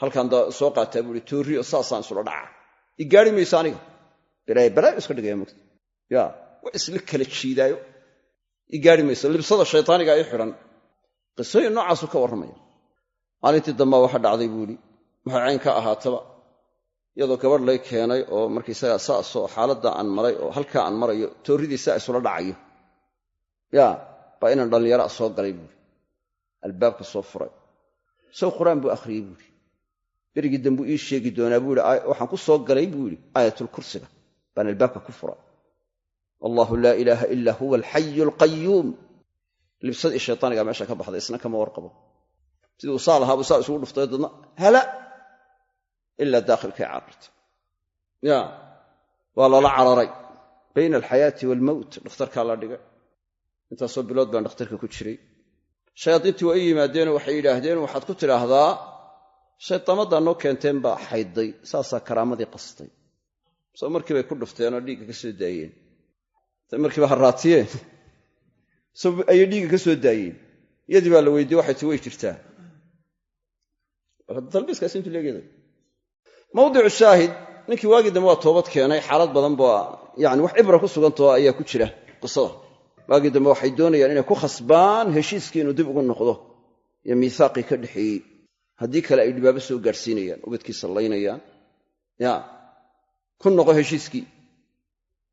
Halkaan soo qaataa buuri toorriyo saasaan isula dhacaa. I gaari mayso aniga. Balaayo balaayo iska dhigaya mogta ya waa isla kala jiidaayo. I gaari mayso libsada shaytaaniga i xidhan. Qisooyin noocaasuu ka warramaya. Maalintii dambaa waxa dhacday buu idhi waxay cayn ka ahaataba iyadoo gabadh lay keenay oo markaysagaa saasoo xaaladda aan maray oo halkaa aan marayo toorridii saa isula dhacayo. Ya baa inaan dhallinyaraa soo galay buuri. Albaabka soo furay. Sow qur'aan buu akhriyey buuri. Berigii dambuu ii sheegi doonaa buu ihi waxaan ku soo galay buu yidhi aayatulkursiga baan albaabka ku furay. Allahu laa ilaaha ilaa huwa alxayu alqayuum libsadii shaytaanigaa meesha ka baxday isna kama warqabo. Siduu saa lahaabuu saa isugu dhuftay dadna hala ilaa daakhilkay cararta ya waa lala cararay bayna alxayaati waalmowt dhakhtarkaa la dhigay intaasoo bilood baan dhakhtarka ku jiray shayaadiintii waa ii yimaadeenoo waxay yidhaahdeen waxaad ku tidhaahdaa shaydaamadaa noo keenteen baa xaydday saasaa karaamadii qastay soo markii bay ku dhufteenoo dhiigga ka soo daayeen markiiba haraatiyeen so ayay dhiigga ka soo daayeen iyadii baa la weydiye waxay ti way jirtaa talbiiskaas intuu leegeeda mawdicu shaahid ninkii waagii dambe waa toobad keenay xaalad badan ba yani wax cibra ku sugantao ayaa ku jira qisada. Waagii dambe waxay doonayaan inay ku khasbaan heshiiskii inuu dib ugu noqdo iyo miihaaqii ka dhexeeyey. Haddii kale ay dhibaabo soo gaadhsiinayaan ubadkiisa laynayaan ya ku noqo heshiiskii.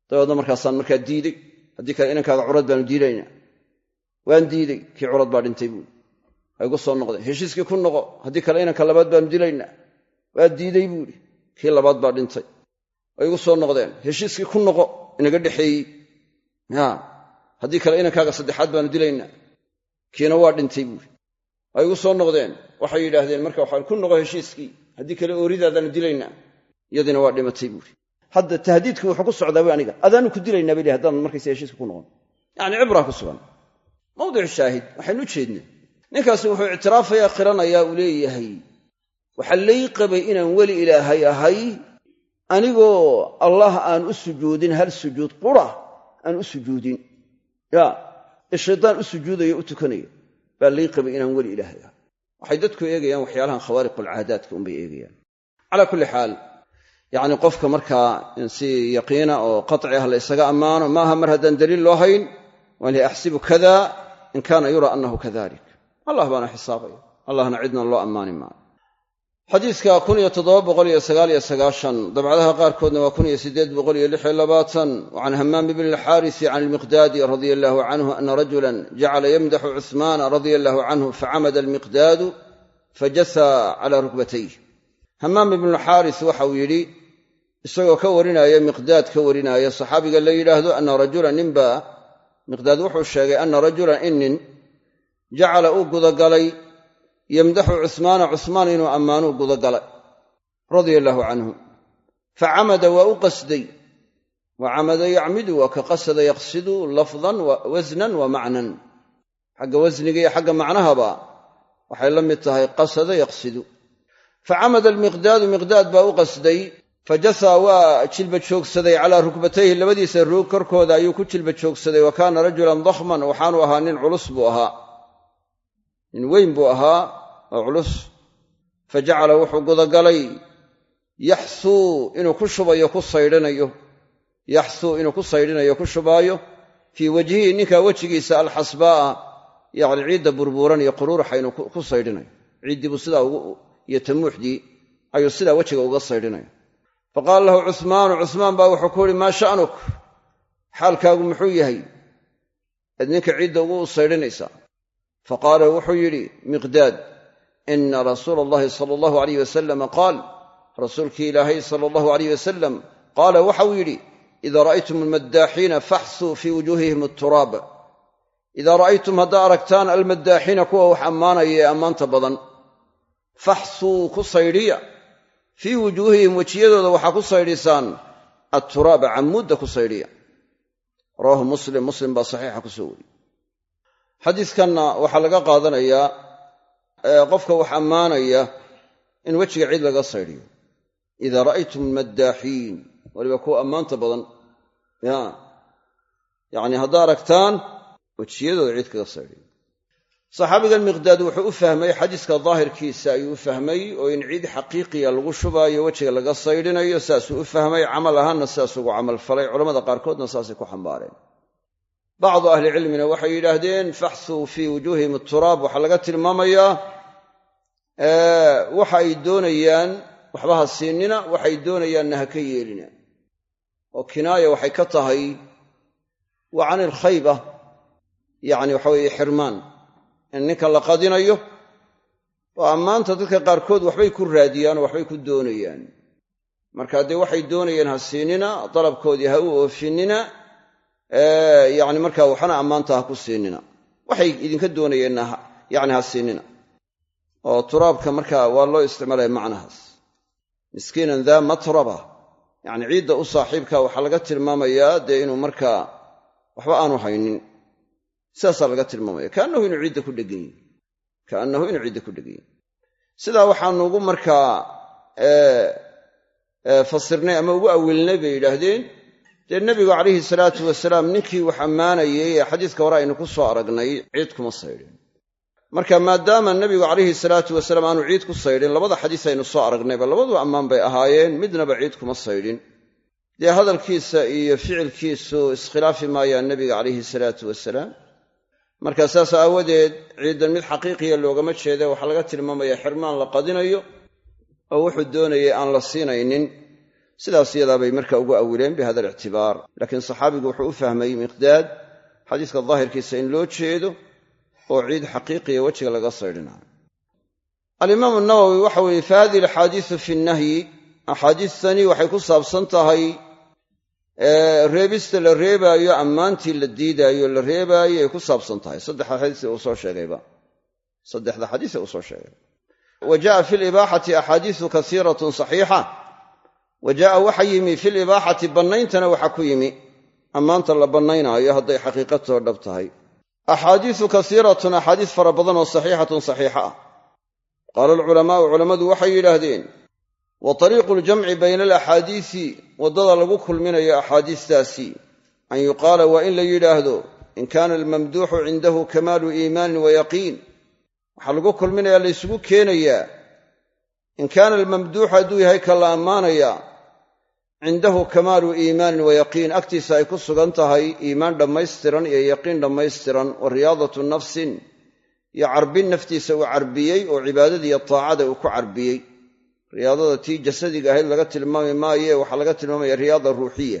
Dabeedna markaasaan markaa diidey haddii kale inankaaga curad baanu diidaynaa. Waan diidey kii curad baa dhintay buui ay gu soo noqdeen heshiiskii ku noqo haddii kale inanka labaad baanu dilaynaa waa diidey buuhi kii labaad baa dhintay. Ay igu soo noqdeen. Heshiiskii ku noqo inaga dhexeeyey. Ya. Haddii kale inankaaga saddexaad baanu dilaynaa. Kiina waa dhintay buuhi ay igu soo noqdeen. Waxay yidhaahdeen marka waxaan ku noqo heshiiskii haddii kale ooridaadaanu dilaynaa. Iyadiina waa dhimatay buuhi hadda tahdiidku wuxuu ku socdaa wy aniga adaanu ku dilaynaa bay haddaan markaysa heshiiska ku noqon. Yacni cibraa ku sugan. Mawdicu shaahid waxaynu u ninkaasi wuxuu ictiraafayaa qiranayaa uu leeyahay waxaa lay qabay inaan weli ilaahay ahay anigoo allah aan u sujuudin hal sujuud qura aan u sujuudin. Ya ee u sujuudayo u tukanaya. Baa lay qabay inaan weli ilaahay ahay. Waxay dadku eegayaan waxyaalahan khawaariqulcaadaadka unbay eegayaan. Calaa kulli xaal yacni qofka markaa in si yaqiina oo qaci ah la ysaga ammaano maaha mar haddaan daliil loo hayn waa li axsibu kada in kaana yura annahu kadalik allah baana xisaabaya. Allahna cidna loo ammaani maayo xadiidka dabcadaha qaarkoodna waa can hamaam bni alxaarisi can almiqdaadi radia allahu canhu ana rajulan jacala yamdaxu cuhmaana radia allahu canhu facamada almiqdaadu fajasa cala rukbatayh hamaam ibnualxaaris waxauu yidhi isagoo ka warinaya miqdaad ka warinaya saxaabiga la yidhaahdo ana rajulan ninba miqdaad wuxuu sheegay ana rajulan in nin jacala uu gudagalay yamdaxu cuhmaana cuhmaan inuu ammaanuu gudagalay radia allaahu canhu facamada waa u qasday. Wa camada yacmidu waa ka qasada yaqsidu lafdan wasnan wa macnan. Xagga wasniga iyo xagga macnahaba waxay la mid tahay qasada yaqsidu. Facamada almiqdaadu miqdaad baa u qasday. Fajasaa waa jilba joogsaday calaa rukbatayhi labadiisa ruug korkooda ayuu ku jilba joogsaday. Wa kaana rajulan dakhman waxaanu ahaa nin culus buu ahaa nin weyn buu ahaa oo culus fa jacala wuxuu gudagalay yaxsuu inuu ku shubayo ku saydhinayo yaxsuu inuu ku saydhinayo ku shubaayo fii wajhihi ninkaa wejigiisa alxasbaa'a yacni ciidda burbuuran iyo quruuraxa inuu ku saydhinayo. Ciiddii buu sidaa iyo tamuuxdii ayuu sidaa wejiga uga saydhinaya fa qaala lahu cuhmaanu cuhmaan baa wuxuu ku yihi maa sha'nuk? Xaalkaagu muxuu yahay aad ninka ciidda ugu saydhinaysaa fa qaala wuxuu yidhi miqdaad ina rasuula allahi sala allahu alayh wasalama qaal rasuulkii ilaahay sala allahu alayh wasalam qaala waxauu yidhi idaa ra'aytum almaddaaxiina faxsuu fii wujuuhihim aturaab idaa ra'aytum haddaa aragtaan almaddaaxiina kuwa wax ammaanaya ee ammaanta badan faxsuu ku saydhiya fii wujuuhihim wejiyadooda waxaa ku saydhisaan atturaaba cammuudda ku saydhiya rawaahu muslim muslim baa saxiixa ku soo xadiiskanna waxaa laga qaadanayaa qofka wax ammaanaya in wejiga cid laga saydhiyo. Idaa ra'aytum almaddaaxiin waliba kuwa ammaanta badan ya yacni haddaa aragtaan wejiyadooda cid kaga saydhiyo. Saxaabigan miqdaad wuxuu u fahmay xadiiska daahirkiisa ayuu u fahmay oo in ciid xaqiiqiya lagu shubaayo wejiga laga saydhinayo saasuu u fahmay camal ahaanna sidaas ugu camal falay. Culamada qaarkoodna saasay ku xambaareen bacdu ahlicilmina waxay yidhaahdeen faxsuu fii wujuuhihim aturaab waxaa laga tilmaamayaa waxa ay doonayaan waxba ha siinina waxay doonayaanna ha ka yeelina oo kinaaya waxay ka tahay wa can ilkhayba yacni waxa weeye xirmaan in ninka la qadinayo oo ammaanta dadka qaarkood waxbay ku raadiyaan oo waxbay ku doonayaan marka dee waxay doonayeen ha siinina dalabkoodii ha u oofinina yacni markaa waxna ammaanta ha ku siinina. Waxay idinka doonayeenna yacni ha siinina. Oo turaabka marka waa loo isticmaalaya macnahaas. Miskiinan daa matraba yacni ciidda u saaxiibka waxaa laga tilmaamayaa dee inuu markaa waxba aanu haynin. Sidaasaa laga tilmaamaya. Kaannahu inuu ciidda ku dhegan yihi kaannahu inuu ciidda ku dhegan yihi sidaa waxaanuugu markaa fasirnay ama ugu awilnay bay yidhaahdeen dee nebigu calayhi salaatu wasalaam ninkii wax ammaanayay ee xadiiska hore aynu ku soo aragnay ciid kuma saydhin. Marka maadaama nebigu calayhi salaatu wasalaam aanu ciid ku saydhin labada xadiis aynu soo aragnayba labaduba ammaan bay ahaayeen midnaba ciid kuma saydhin. Dee hadalkiisa iyo ficilkiisu iskhilaafi maayaan nebiga calayhi salaatu wasalaam. Marka saas aawadeed ciiddan mid xaqiiqiya loogama jeede waxaa laga tilmaamaya xirmaan la qadinayo oo wuxuu doonayay aan la siinaynin sidaas iyadaabay marka ugu awileen bihada alictibaar laakiin saxaabigu wuxuu u fahmay miqdaad xadiiska daahirkiisa in loo jeedo oo ciid xaqiiqiya wejiga laga saydhinayo alimaamu nawowi waxa weeye fa hadihi alaxaadiisu fi nnahyi axaadiistani waxay ku saabsan tahay reebista la reebaayo ammaantii la diidaayo la reebaayo ay ku saabsan tahay. Saddexda xadiis uu soo sheegayba saddexda xadiis ee uu soo sheegay. Wa ja'a fi libaaxati axaadiisu kasiiratun saxiixa wa jaa'a waxa yimi fi libaaxati bannayntana waxa ku yimi. Ammaanta la bannaynaayo hadday xaqiiqatoo dhab tahay. Axaadiisu kasiiratun axaadiis fara badan oo saxiixatun saxiixa ah. Qaala alculamaa'u culammadu waxay yidhaahdeen wa tariiqu ljamci bayna alaxaadiisi waddada lagu kulminayo axaadiistaasi an yuqaala waa in la yidhaahdo in kaana almamduuxu cindahu kamaalu iimaanin wa yaqiin. Waxaa lagu kulminayaa la ysugu keenayaa in kaana almamduuxu hadduu yahay ka la ammaanayaa cindahu kamaalu iimaanin wa yaqiin. Agtiisa ay ku sugan tahay iimaan dhammaystiran iyo yaqiin dhammaystiran wa riyaadatu nafsin. Iyo carbin naftiisa uu carbiyey oo cibaadada iyo taacada uu ku carbiyey. Riyaadada tii jasadiga ahayd laga tilmaami maaye waxaa laga tilmaamaya riyaada ruuxiya.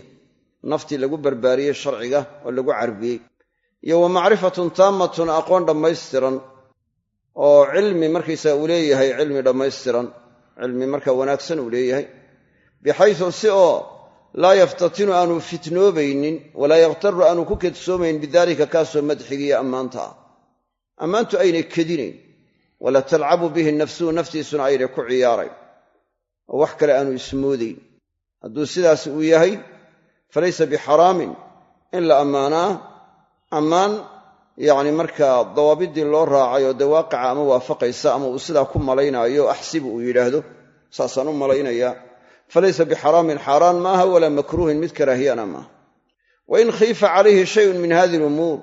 Naftii lagu barbaariyey sharciga oo lagu carbiyey. Iyo wa macrifatun taammatun aqoon dhammaystiran oo cilmi markaysaa uu leeyahay cilmi dhammaystiran cilmi markaa wanaagsan uu leeyahay. Bixaysu si oo laa yaftatinu aanu fitnoobaynin walaa yakhtaru aanu ku kedsoomayn bidaalika kaasoo madxigiiyo ammaanta ah. Ammaantu aynay kedinayn wala talcabu bihi nafsuhu naftiisuna aynay ku ciyaarayn. Oo wax kale aanu ismoodayn hadduu sidaas uu yahay falaysa bixaraamin in la ammaanaa ammaan yacni markaa dawaabiddii loo raacay oo dee waaqica ama waafaqaysa ama uu sidaa ku malaynaayo axsibu uu yidhaahdo saasaan u malaynayaa. Falaysa bixaraamin xaaraan maaha walaa makruuhin mid karaahiyana maaha. Wa in khiifa calayhi shayun min hadihi lumuur.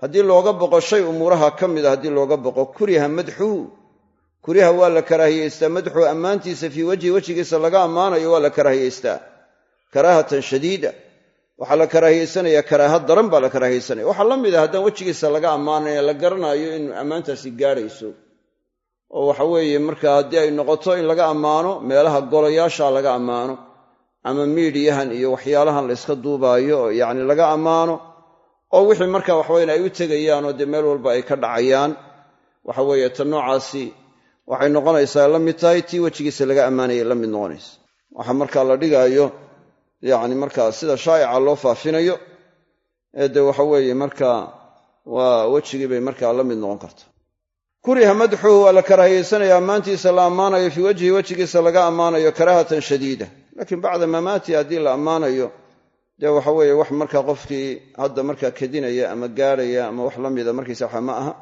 Haddii looga boqo shay umuuraha ka mida haddii looga boqo kuriha madxuhu kuriha waa la karaahiyaystaa madxuhu ammaantiisa fii wajhi wejigiisa laga ammaanayo waa la karaahiyaystaa karaahatan shadiida waxaa la karaahiyaysanayaa karaaha daran baa la karaahiyaysanaya waxaa la mid a haddaan wejigiisa laga ammaanaya la garanayo in ammaantaasi gaadhayso oo waxa weeye marka haddii ay noqoto in laga ammaano meelaha golayaasha laga ammaano ama miidiyahan iyo waxyaalahan la yska duubaayo yacni laga ammaano oo wixii marka waxaweyn ay u tegayaanoo dee meel walba ay ka dhacayaan waxa weeye ta noocaasi waxay noqonaysaa la mid tahay tii wejigiisa laga ammaanayay la mid noqonaysa. Waxa markaa la dhigaayo yacni markaa sida shaa'ica loo faafinayo ee dee waxa weeye markaa waa wejigii bay markaa la mid noqon karta kuriha madxuhu waa la karaahiyaysanaya ammaantiisa la ammaanayo fii wajhi wejigiisa laga ammaanayo karaahatan shadiida. Laakiin bacda mamaati haddii la ammaanayo dee waxa weeye wax markaa qofkii hadda markaa kadinaya ama gaadhaya ama wax la mida markiisa waxa ma aha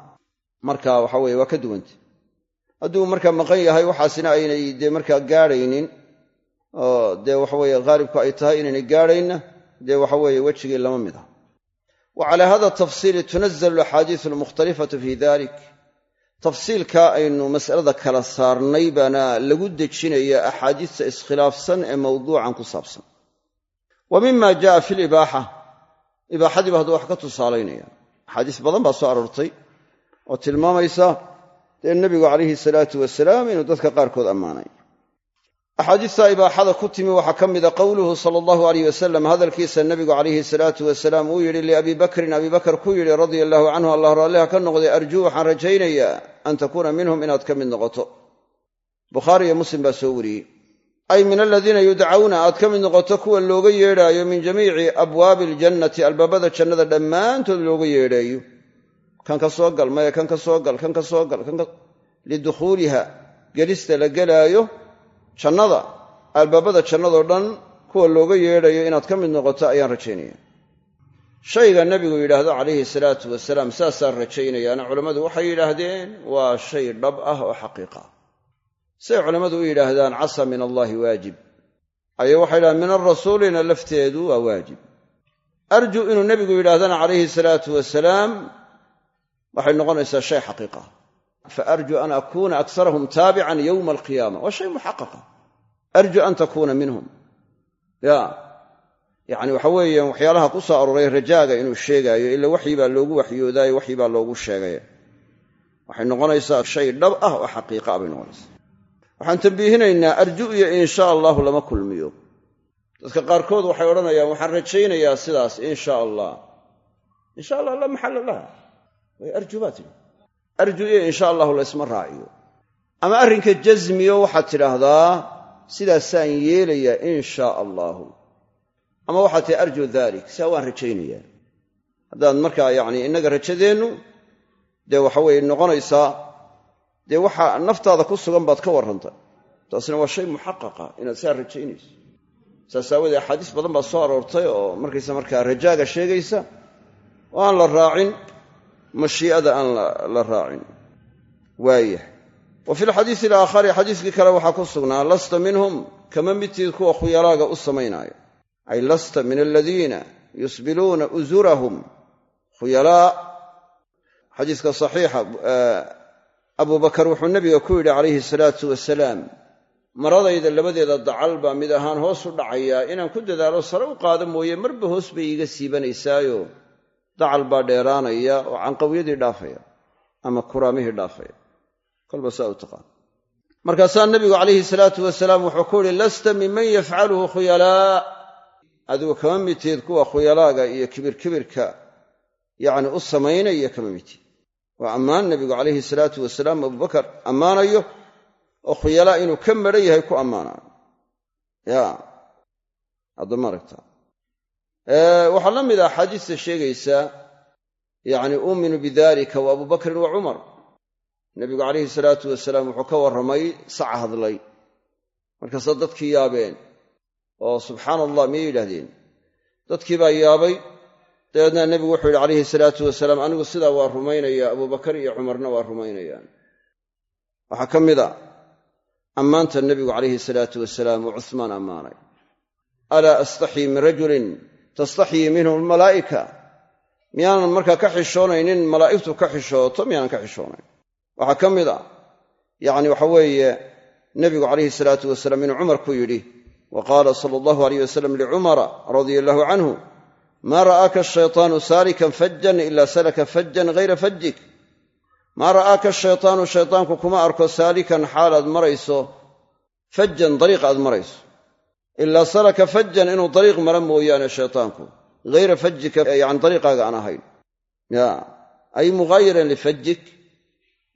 marka waxa weye waa ka duwanta hadduu markaa maqan yahay waxaasina aynay dee markaa gaadhaynin oo dee waxaweye haalibku ay tahay inaynay gaadhaynna dee waxaweeye wejigii lama mid ah. Wa calaa hada tafsiili tunazalu alaxaadiisu almukhtalifatu fi dalik tafsiilka aynu masalada kala saarnay baana lagu dejinaya axaadiista iskhilaafsan ee mawduucan ku saabsan. Wa mima jaaa fi libaaxa ibaaxadiiba hadduu wax ka tusaalaynaya. Axaadiis badan baa soo aroortay oo tilmaamaysa dee nebigu calayhi salaatu wasalaam inuu dadka qaarkood ammaanay axaadiista ibaaxada ku timi waxaa ka mida qowluhu sala allahu aleyh wasalam hadalkiisa nebigu calayhi salaatu wasalaam uu yidhi liabii bakrin abii bakar ku yidhi radia allahu canhu allah raalliha ka noqday arjuu waxaan rajaynayaa an takuuna minhum inaad ka mid noqoto. Bukhaari iyo muslim baa soo wariyey. Ay min aladiina yudcawna aad ka mid noqoto kuwa looga yeedhaayo min jamiici abwaabi aljannati albaabada jannada dhammaantood looga yeedhaayo. Kan ka soo gal maya kan ka soo gal kan ka soo gal lidukhuuliha gelista la gelaayo jannada albaabada jannadoo dhan kuwa looga yeedhayo inaad ka mid noqoto ayaan rajaynaya shayga nebigu yidhaahdo calayhi salaatu wasalaam saasaan rajaynayaana culammadu waxay yidhaahdeen waa shay dhab ah oo xaqiiqa. Siday culammadu u yidhaahdaan casa min allaahi waajib. Ayay waxay yidhahdeen min arasuulina lafteedu waa waajib. Arju inuu nebigu yidhaahdana calayhi salaatu wasalaam waxay noqonaysaa shay xaqiiqa faarju an akuuna akarahum taabican yowma alqiyaama waa shay muxaqaqa arju an takuuna minhum ya yacni waxa weeye waxyaalaha ku soo arooray rajaaga inuu sheegaayo ila waxyi baa loogu waxyoodaayo waxyi baa loogu sheegay waxay noqonaysaa shay dhab ah oo xaqiiqa ah bay noqonaysaa waxaan tambiihinaynaa arju iyo insha allahu lama kulmiyo dadka qaarkood waxay odhanayaan waxaan rajaynayaa sidaas insha allah insha allah la maxalla laha way arju arju iyo insha allahu laysma raaciyo. Ama arrinka jasmiyo waxaad tidhaahdaa sidaasaan yeelayaa insha allaahu ama waxaad tihi arju dalik sidaa waan rajaynayaa. Haddaad markaa yacni innaga rajadeennu dee waxa weye noqonaysaa dee waxa naftaada ku sugan baad ka warrantay taasina waa shay muxaqaqa inaad sidaa rajaynayso saas aawadee axaadiis badan baa soo aroortay oo markaysa markaa rajaaga sheegaysa oo aan la raacin mashii'ada aan la raacin. Waayah wa fi lxadiisi alaakhari xadiiskii kale waxaa ku sugnaa lasta minhum kama midtiid kuwa khuyalaaga u samaynaayo. Ay lasta min aladiina yusbiluuna uzurahum. Khuyalaa xadiiska saxiixa abubakar wuxuu nebiga ku yidhi calayhi salaatu wasalaam maradayda labadeeda dacal baa mid ahaan hoos u dhacayaa inaan ku dadaalo sare u qaado mooye marba hoos bay iiga siibanaysaayo dacal baa dheeraanaya oo canqawyadii dhaafaya ama kuraamihii dhaafaya. kolba saa u taqaan. Markaasaa nebigu calayhi salaatu wasalaam wuxuu ku yidhi lasta minman yafcaluhu khuyalaa. Adigu kama midtiid kuwa khuyalaaga iyo kibirkibirka yacni u samaynaya kama midtiid waa ammaan nebigu calayhi salaatu wasalaam abubakar ammaanayo oo khuyalaa inuu ka madhan yahay ku ammaanayo ya haddama aragtaa waxaa la mid ah axaadiista sheegaysa yacni uuminu bidalika wa abubakrin wa cumar. Nebigu calayhi salaatu wasalaam wuxuu ka warramay saca hadlay. Markaasa dadkii yaabeen oo subxaana allah miyay yidhahdeen dadkii baa yaabay. Dabeedna nebigu wuxuu yidhi calayhi salaatu wasalaam anigu sidaa waa rumaynaya abubakar iyo cumarna waa rumaynayaan. Waxaa ka mid a ammaanta nebigu calayhi salaatu wasalaam uu cuhmaan ammaanay. Alaa astaxyii min rajulin tastaxyii minhu almalaa'ika. Miyaanan markaa ka xishoonaynin malaa'igtu ka xishooto miyaanan ka xishoonayn waxaa ka mid a yacni waxa weeye nebigu calayhi salaatu wasalaam inuu cumar ku yidhi wa qaala sala allahu alayh wasalam licumara radia allahu canhu maa ra'aaka ashaytaanu saalikan fajjan ila salaka fajjan hayra fajjik? Maa ra'aaka ashaytaanu shaytaanku kuma arko saalikan xaalaad marayso fajjan dariiq aad marayso ilaa salaka fajjan inuu dariiq mara mooyaane shaytaanku hayra fajjika yani dariiqaaga aan ahayn ya ay mughayiran lifajjik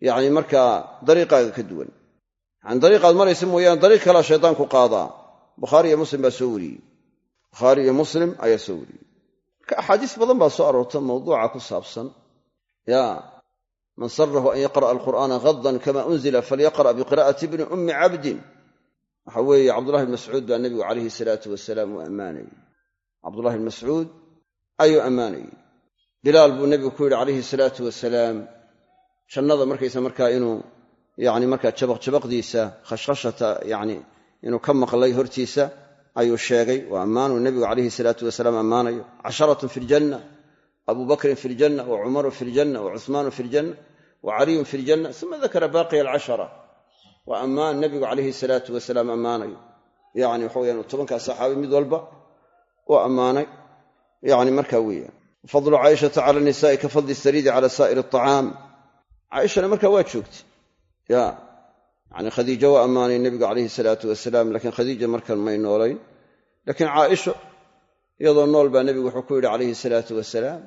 yacni markaa dariiqaaga ka duwan yani dariiqaad maraysa mooyaane dariiq kalea shaytaanku qaadaa bukhaari iyo muslim baa soo wariyey bukhaari iyo muslim ayaa soo wariyey marka axaadiis badan baa soo aroorta mawduuca ku saabsan ya man sarahu an yaqra'a alqur'aana hadan kama unzila falyaqra' biqira'ati bni ummi cabdin waxa weeye cabdullahi bn mascuud baa nebigu calayhi salaatu wasalaam uu ammaanayey cabdullahi mascuud ayuu ammaanayey bilaal buu nebigu ku yidhi calayhi salaatu wasalaam jannada markaysa markaa inuu yani markaa jabaqjabaqdiisa khashkhashata yani inuu ka maqlay hortiisa ayuu sheegay. Waa ammaanuu nebigu calayhi salaatu wasalaam ammaanayo. Casharatun fi ljanna abu bakrin fi ljanna wa cumaru fi ljanna wa cuhmaanu fi ljanna wa caliyun fi ljanna uma dakara baaqiya alcashara waa ammaan nebigu calayhi salaatu wasalaam ammaanayo yani waxa weyaan tobankaa saxaabi mid walba u ammaanay. Yani markaa weeyaan. Fadlu caaishata cala nisaai ka fadli sariidi cala saa'iri acaam caaishana markaa waa joogtay. Ya yani khadiija waa ammaanay nebigu calayhi salaatu wasalaam laakiin khadiija markan may noolayn. Laakiin caaisho iyadoo nool baa nebigu wuxuu ku yidhi calayhi salaatu wasalaam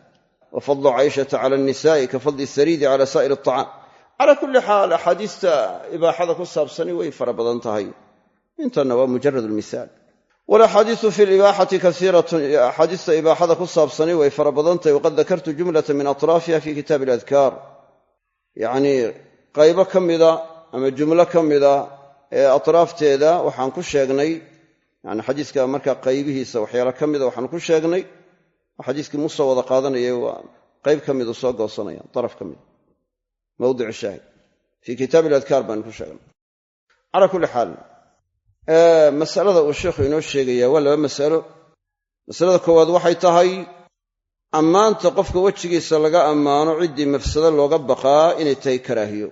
wa fadlu caaishata cala annisaai ka fadli sariidi cala saa'iri acaam calaa kulli xaal axaadiista ibaaxada ku saabsani way fara badan tahay. Intanna waa mujarad lmihaal walaxaadiisu fi libaaxati kaiiratun axaadiista ibaaxada ku saabsani way fara badan tahay. Waqad dakartu jumlata min atraafiha fi kitaabi aladkaar yacnii qaybo ka mida ama jumlo ka mida ee atraafteeda waxaan ku sheegnay. Yani xadiiska markaa qaybihiisa waxyaala ka mida waxaan ku sheegnay. Xadiiskii musa wada qaadanayay waa qayb ka midu soo goosanaya daraf ka mid mawdic shaahid. Fii kitaabi aladkaar baan ku sheegnay calaa kulli xaal masalada uu sheikhu inoo sheegaya waa laba masalo. Masalada koowaad waxay tahay ammaanta qofka wejigiisa laga ammaano ciddii mafsado looga baqaa inay tahay karaahiyo.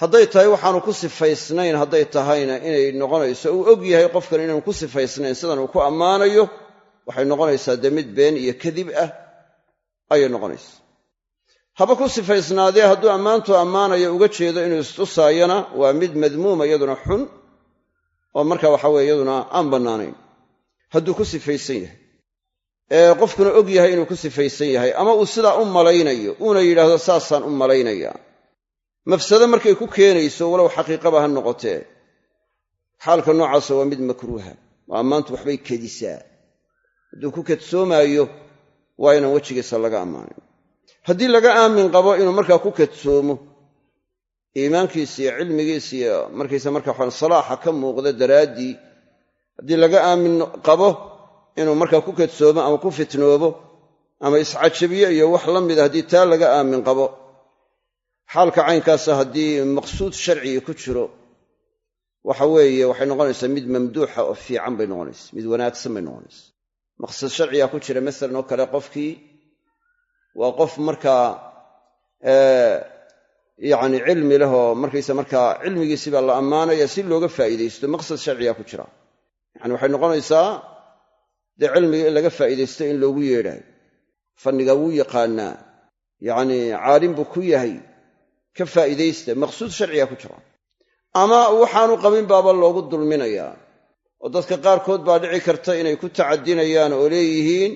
Hadday tahay waxaanu ku sifaysnayn hadday tahayna inay noqonayso uu og yahay qofkan inaanu ku sifaysnayn sidan uu ku ammaanayo waxay noqonaysaa dee mid been iyo kadib ah ayay noqonaysaa haba ku sifaysnaadee hadduu ammaantu ammaanayo uga jeedo inuu istusaayana waa mid madmuuma iyaduna xun oo marka waxa weye iyaduna aan bannaanayn. Hadduu ku sifaysan yahay. Ee qofkuna og yahay inuu ku sifaysan yahay ama uu sidaa u malaynayo uuna yidhaahdo saasaan u malaynayaa. Mafsado markay ku keenayso walow xaqiiqaba ha noqotee. Xaalka noocaasa waa mid makruuha oo ammaantu waxbay kedisaa. Hadduu ku kadsoomaayo waa inaan wejigiisa laga ammaanin haddii laga aamin qabo inuu markaa ku kadsoomo iimaankiisa iyo cilmigiisa iyo markaysa marka waxaan salaaxa ka muuqda daraaddii haddii laga aamin qabo inuu markaa ku kadsoomo ama ku fitnoobo ama iscajabiye iyo wax la mida haddii taa laga aamin qabo xaalka caynkaasa haddii maqsuud sharcigi ku jiro waxa weeye waxay noqonaysaa mid mamduuxa oo fiican bay noqonaysa mid wanaagsan bay noqonaysa. Maqsad sharciga ku jira masalan oo kale qofkii waa qof markaa yacni cilmi leh oo markaysa markaa cilmigiisii baa la ammaanaya si looga faa'iidaysto maqsad sharciga ku jira. Yacani waxay noqonaysaa dee cilmiga in laga faa'iidaysto in loogu yeedhayo fanniga wuu yaqaanaa. Yacnii caalim buu ku yahay ka faa'iidaysta maqsuud sharciga ku jira. Ama waxaanu qabin baaba loogu dulminayaa oo dadka qaarkood baa dhici karta inay ku tacadinayaan oo leeyihiin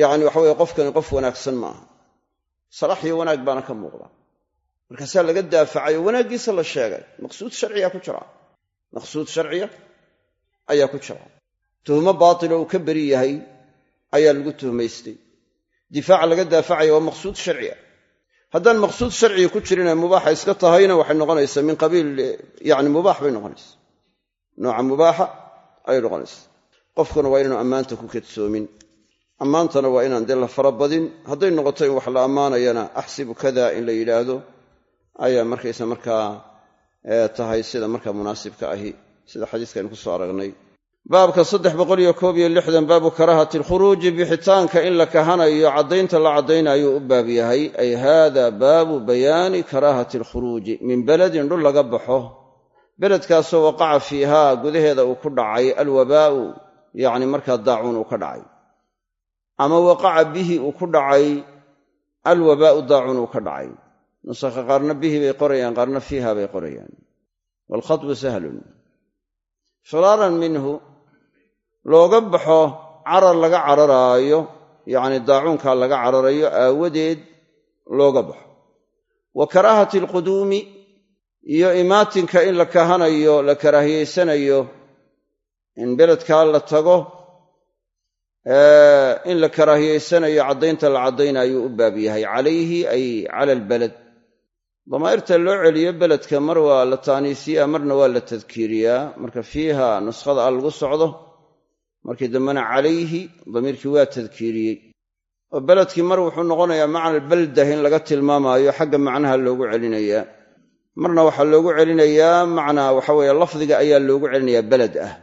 yacni waxa weye qofkani qof wanaagsan ma aha salax iyo wanaag baana ka muuqda. Markaasaa laga daafacay oo wanaaggiisa la sheegay. Maqsuud sharciya ku jira. Maqsuud sharciya ayaa ku jira. Tuhmo baatilo uu ka beri yahay ayaa lagu tuhmaystay. Difaaca laga daafacaya waa maqsuud sharciya. Haddaan maqsuud sharciga ku jirinee mubaaxa iska tahayna waxay noqonaysaa min qabiil yani mubaax bay noqonaysaa. Nooca mubaaxa ayay noqonaysaa. Qofkuna waa inaanu ammaanta ku kadsoomin ammaantana waa inaan dee la farabadin. Hadday noqoto in wax la ammaanayana axsibu kada in la yidhaahdo ayaa markaysa markaa tahay sida markaa munaasibka ahi sida xadiiskaynu ku soo aragnay. Baabka saddex boqoliyo koob iyo lixdan baabu karaahati alkhuruuji bixitaanka in la kahanayo caddaynta la caddaynaayuu u baab yahay ay haada baabu bayaani karaahati alkhuruuji. Min beledin dhul laga baxo. Beledkaasoo waqaca fiihaa gudaheeda uu ku dhacay alwabaa'u yacni markaa daacuun uu ka dhacay ama waqaca bihi uu ku dhacay alwabaa'u daacuun uu ka dhacay. Nusakha qaarna bihi bay qorayaan qaarna fiiha bay qorayaan. Waalkhatbu sahlun. Firaaran minhu looga baxo carar laga cararaayo yacni daacuunkaa laga cararayo aawadeed looga baxo. Wa karaahati alquduumi iyo imaatinka in la kahanayo la karaahiyaysanayo in beledkaa la tago in la karaahiyaysanayo caddaynta la caddaynayuu u baab yahay. Calayhi ay cala albeled damaa'irta loo celiyo beledka mar waa la taaniisiyaa marna waa la tadkiiriyaa. Marka fiiha nuskhada a lagu socdo markii dambena calayhi damiirkii waa tadkiiriyey. Oo beledkii mar wuxuu noqonayaa macna baldah in laga tilmaamaayo xagga macnaha loogu celinayaa. Marna waxaa loogu celinayaa macnaa waxa weeye lafdiga ayaa loogu celinayaa beled ah.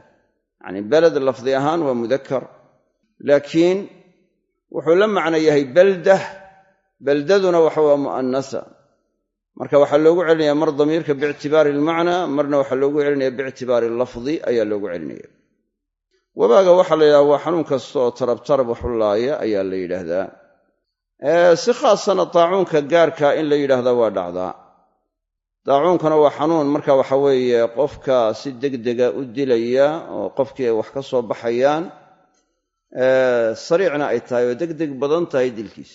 Yacni beled lafdi ahaan waa mudakar laakiin wuxuu la macno yahay baldah. Baldaduna waxa waa mu'anasa marka waxaa loogu celinaya mar damiirka biictibaari almacnaa marna waxaa loogu celinaya biictibaari lafdi ayaa loogu celinaya wabaaga waxaa la yidhahda waa xanuun kasta oo tarabtarab waxulaaya ayaa la yidhaahdaa. Si khaasana daacuunka gaarka in la yidhaahda waa dhacdaa. Daacuunkana waa xanuun marka waxa weeye qofka si degdega u dilaya oo qofkii ay wax ka soo baxayaan sariicna ay tahay oo degdeg badan tahay dilkiis.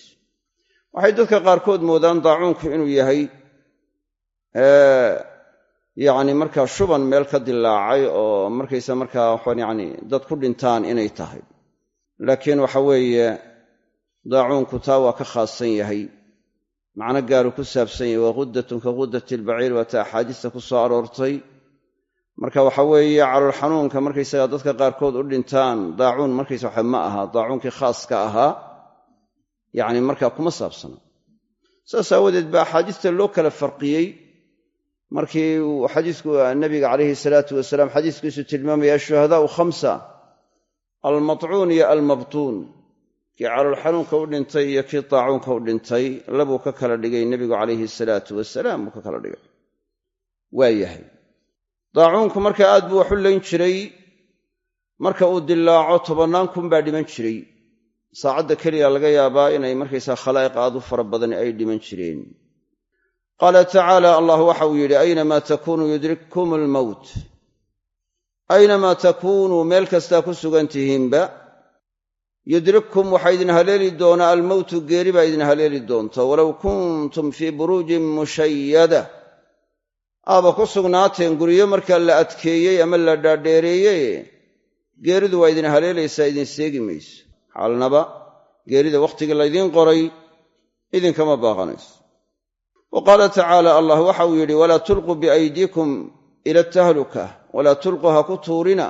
Waxay dadka qaarkood moodaan daacuunku inuu yahay yacni markaa shuban meel ka dilaacay oo markaysa markaa waxaan yacni dad ku dhintaan inay tahay. Laakiin waxa weeye daacuunku taa waa ka khaasan yahay. Macno gaaru ku saabsan yahay waa quddatun ka quddati albaciir waata axaadiista ku soo aroortay marka waxa weeye calool xanuunka markaysaga dadka qaarkood u dhintaan daacuun markaysa waxa ma aha daacuunkii khaaska ahaa yacni markaa kuma saabsana saas aawadeed baa axaadiista loo kala farqiyey. Markii uu xadiisku nabiga calayhi salaatu wasalaam xadiiskiisu tilmaamaya ashuhadaau khamsa almatcuun iyo almabtuun. Kii calool xanuunka u dhintay iyo kii daacuunka u dhintay labuu ka kala dhigay nebigu calayhi salaatu wasalaam buu ka kala dhigay. Waa yahay daacuunku marka aad buu wax u layn jiray. Marka uu dilaaco tobannaan baa dhiman jiray. Saacadda keliya laga yaabaa inay markaysaa khalaa'iq aad u fara badan ay dhiman jireen. Qaala tacaala allah waxa uu yidhi aynamaa takuunuu yudrikkum almowt aynamaa takuunuu meel kastaa ku sugan tihiinba. Yudrikkum waxaa idin haleeli doonaa almowtu geeri baa idin haleeli doonta walow kuntum fii buruujin mushayada aaba ku sugnaateen guryo markaa la adkeeyey ama la dhaadheereeyey geeridu waa idin haleelaysaa idin seegi mayso. Xaalnaba geerida wakhtigii laydiin qoray idinkama baaqanayso. Wa qaala tacaala allah waxa uu yidhi walaa tulquu biaydiikum ila atahluka walaa tulquu ha ku tuurina.